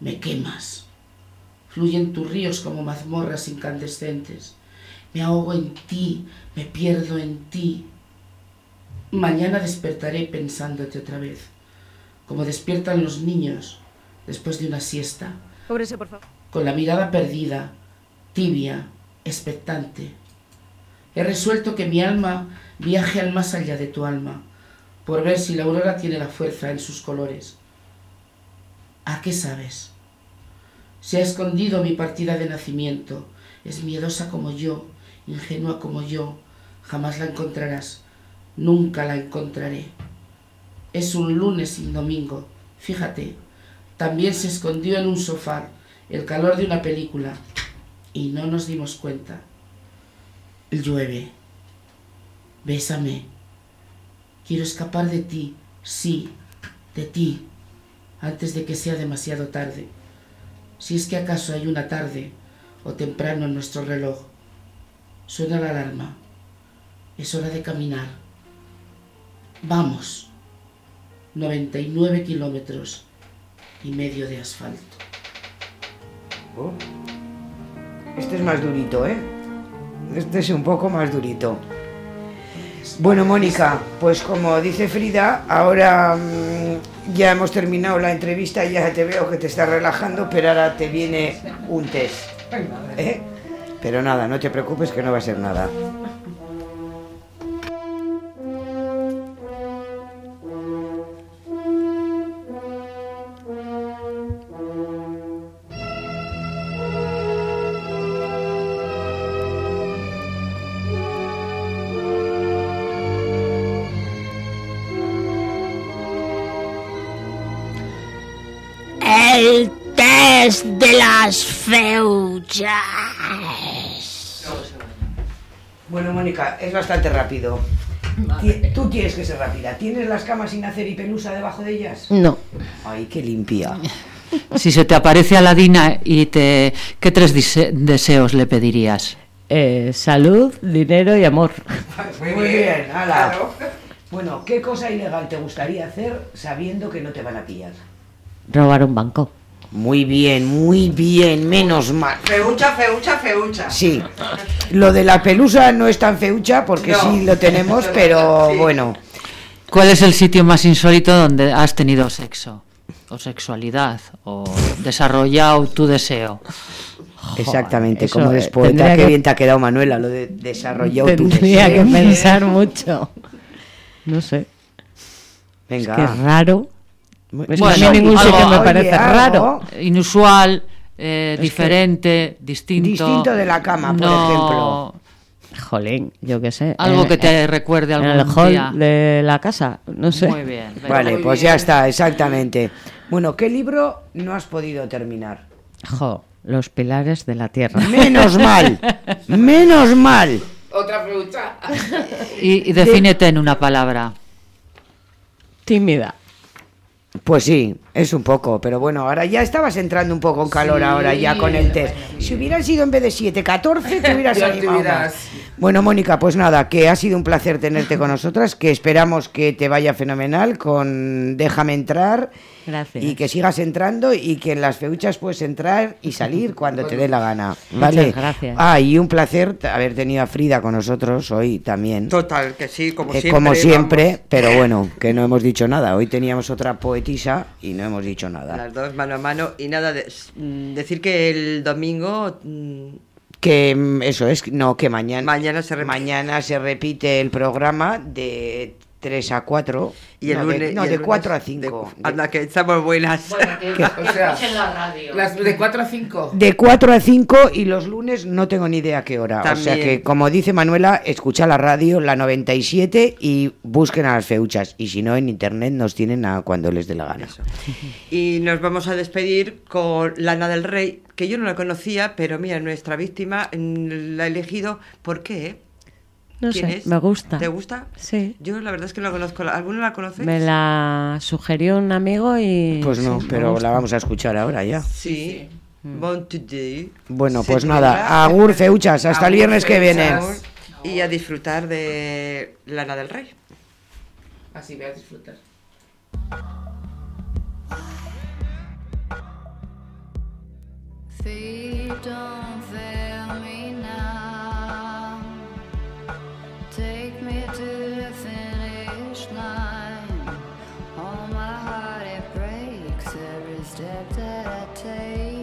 Speaker 7: Me quemas. Fluyen tus ríos como mazmorras incandescentes. Me ahogo en ti, me pierdo en ti. Mañana despertaré pensándote otra vez, como despiertan los niños después de una siesta,
Speaker 10: Cóbrese, por favor.
Speaker 7: con la mirada perdida, tibia, expectante. He resuelto que mi alma viaje al más allá de tu alma, por ver si la aurora tiene la fuerza en sus colores. ¿A qué sabes? Se ha escondido mi partida de nacimiento. Es miedosa como yo, ingenua como yo. Jamás la encontrarás. Nunca la encontraré. Es un lunes sin domingo. Fíjate, también se escondió en un sofá el calor de una película y no nos dimos cuenta. Llueve. Bésame. Quiero escapar de ti, sí, de ti, antes de que sea demasiado tarde. Si es que acaso hay una tarde o temprano en nuestro reloj. Suena la alarma. Es hora de caminar. Vamos. 99 kilómetros y medio de asfalto.
Speaker 6: Oh. Este es más durito, ¿eh? Este es un poco más durito. Bueno, Mónica, pues como dice Frida, ahora mm, ya hemos terminado la entrevista, ya te veo que te estás relajando, pero ahora te viene un test. ¿eh? Pero nada, no te preocupes que no va a ser nada. Bueno, Mónica, es bastante rápido. Tú tienes que ser rápida. ¿Tienes las camas sin hacer y pelusa debajo de ellas?
Speaker 9: No.
Speaker 6: Ay, qué limpia.
Speaker 5: Si se te aparece Aladina y te... ¿Qué tres deseos le pedirías?
Speaker 9: Eh, salud, dinero y amor.
Speaker 6: Muy bien, ala. Bueno, ¿qué cosa ilegal te gustaría hacer sabiendo que no te van a pillar?
Speaker 9: Robar un banco.
Speaker 6: Muy bien, muy bien, menos mal.
Speaker 2: Feucha, feucha, feucha.
Speaker 6: Sí, lo de la pelusa no es tan feucha porque
Speaker 2: No.
Speaker 6: sí lo tenemos, pero
Speaker 2: Sí.
Speaker 6: bueno,
Speaker 5: ¿Cuál es el sitio más insólito donde has tenido sexo? O sexualidad, o desarrollado tu deseo.
Speaker 6: exactamente, como eres poeta,
Speaker 9: tendría
Speaker 6: qué
Speaker 9: que-
Speaker 6: bien te ha quedado Manuela, lo de desarrollado tu
Speaker 9: Tendría que
Speaker 6: deseo.
Speaker 9: pensar mucho. No sé.
Speaker 6: Venga.
Speaker 9: Qué raro. Es que a mí ningún sitio me
Speaker 6: oye,
Speaker 9: parece
Speaker 6: algo.
Speaker 9: raro.
Speaker 5: Inusual, eh, diferente, distinto.
Speaker 6: Distinto de la cama, por
Speaker 5: no-
Speaker 6: ejemplo.
Speaker 9: Jolín, yo qué sé.
Speaker 5: Algo
Speaker 9: En-
Speaker 5: que te recuerde
Speaker 9: en
Speaker 5: algún
Speaker 9: el hall
Speaker 5: día.
Speaker 9: de la casa, no sé.
Speaker 5: Muy bien.
Speaker 6: Vale,
Speaker 7: Muy
Speaker 6: pues
Speaker 7: bien.
Speaker 6: ya está, exactamente. Bueno, ¿qué libro no has podido terminar?
Speaker 9: Jo, los pilares de la tierra.
Speaker 6: Menos mal, menos mal.
Speaker 7: Otra feucha.
Speaker 5: Y, y defínete en una palabra.
Speaker 9: Tímida.
Speaker 6: Pues sí, es un poco, pero bueno, ahora ya estabas entrando un poco en calor
Speaker 7: Sí,
Speaker 6: ahora ya con el test.
Speaker 7: bueno,
Speaker 6: Si hubieran sido en vez de 7, 14, te hubieras
Speaker 7: te
Speaker 6: animado
Speaker 7: hubieras-
Speaker 6: más. Bueno, Mónica, pues nada, que ha sido un placer tenerte con nosotras, que esperamos que te vaya fenomenal con Déjame entrar
Speaker 9: Gracias.
Speaker 6: y que sigas entrando y que en las feuchas puedes entrar y salir cuando te dé la gana. ¿Vale?
Speaker 9: gracias.
Speaker 6: Ah, y un placer haber tenido a Frida con nosotros hoy también.
Speaker 2: Total, que sí, como
Speaker 6: Eh,
Speaker 2: siempre.
Speaker 6: como siempre,
Speaker 2: vamos.
Speaker 6: pero bueno, que no hemos dicho nada. Hoy teníamos otra poetisa y no hemos dicho nada.
Speaker 2: Las dos mano a mano y nada, de, mm, decir que el domingo mm,
Speaker 6: Que mm, eso es, no, que mañana,
Speaker 2: Mañana se repite.
Speaker 6: mañana se repite el programa de 3 a 4.
Speaker 2: y el
Speaker 6: no,
Speaker 2: lunes.
Speaker 6: de, no,
Speaker 2: y el
Speaker 6: de
Speaker 2: lunes
Speaker 6: 4 a
Speaker 2: de-
Speaker 6: 5.
Speaker 2: anda, que estamos buenas.
Speaker 7: O sea, las de 4 a 5.
Speaker 6: De 4 a 5 y los lunes no tengo ni idea a qué hora. O sea
Speaker 2: También.
Speaker 6: que, como dice Manuela, escucha la radio, la 97, y busquen a las feuchas. Y si no, en internet nos tienen a cuando les dé la gana.
Speaker 2: Y nos vamos a despedir con Lana del Rey, que yo no la conocía, pero mira, nuestra víctima mm, la ha elegido. ¿Por qué?
Speaker 9: No
Speaker 2: ¿Quién
Speaker 9: sé,
Speaker 2: es?
Speaker 9: me gusta.
Speaker 2: ¿Te gusta?
Speaker 9: Sí.
Speaker 2: Yo la verdad es que no la conozco. ¿Alguno la conoce?
Speaker 9: Me la sugirió un amigo y...
Speaker 6: Pues no,
Speaker 9: sí,
Speaker 6: pero la vamos a escuchar ahora ya.
Speaker 2: Sí. Born Today.
Speaker 6: Bueno,
Speaker 2: Se
Speaker 6: pues nada, agur feuchas, hasta el viernes que viene.
Speaker 2: Y a disfrutar de Lana del Rey.
Speaker 7: Así voy a disfrutar.
Speaker 11: Feet don't fail me now. Step that I take.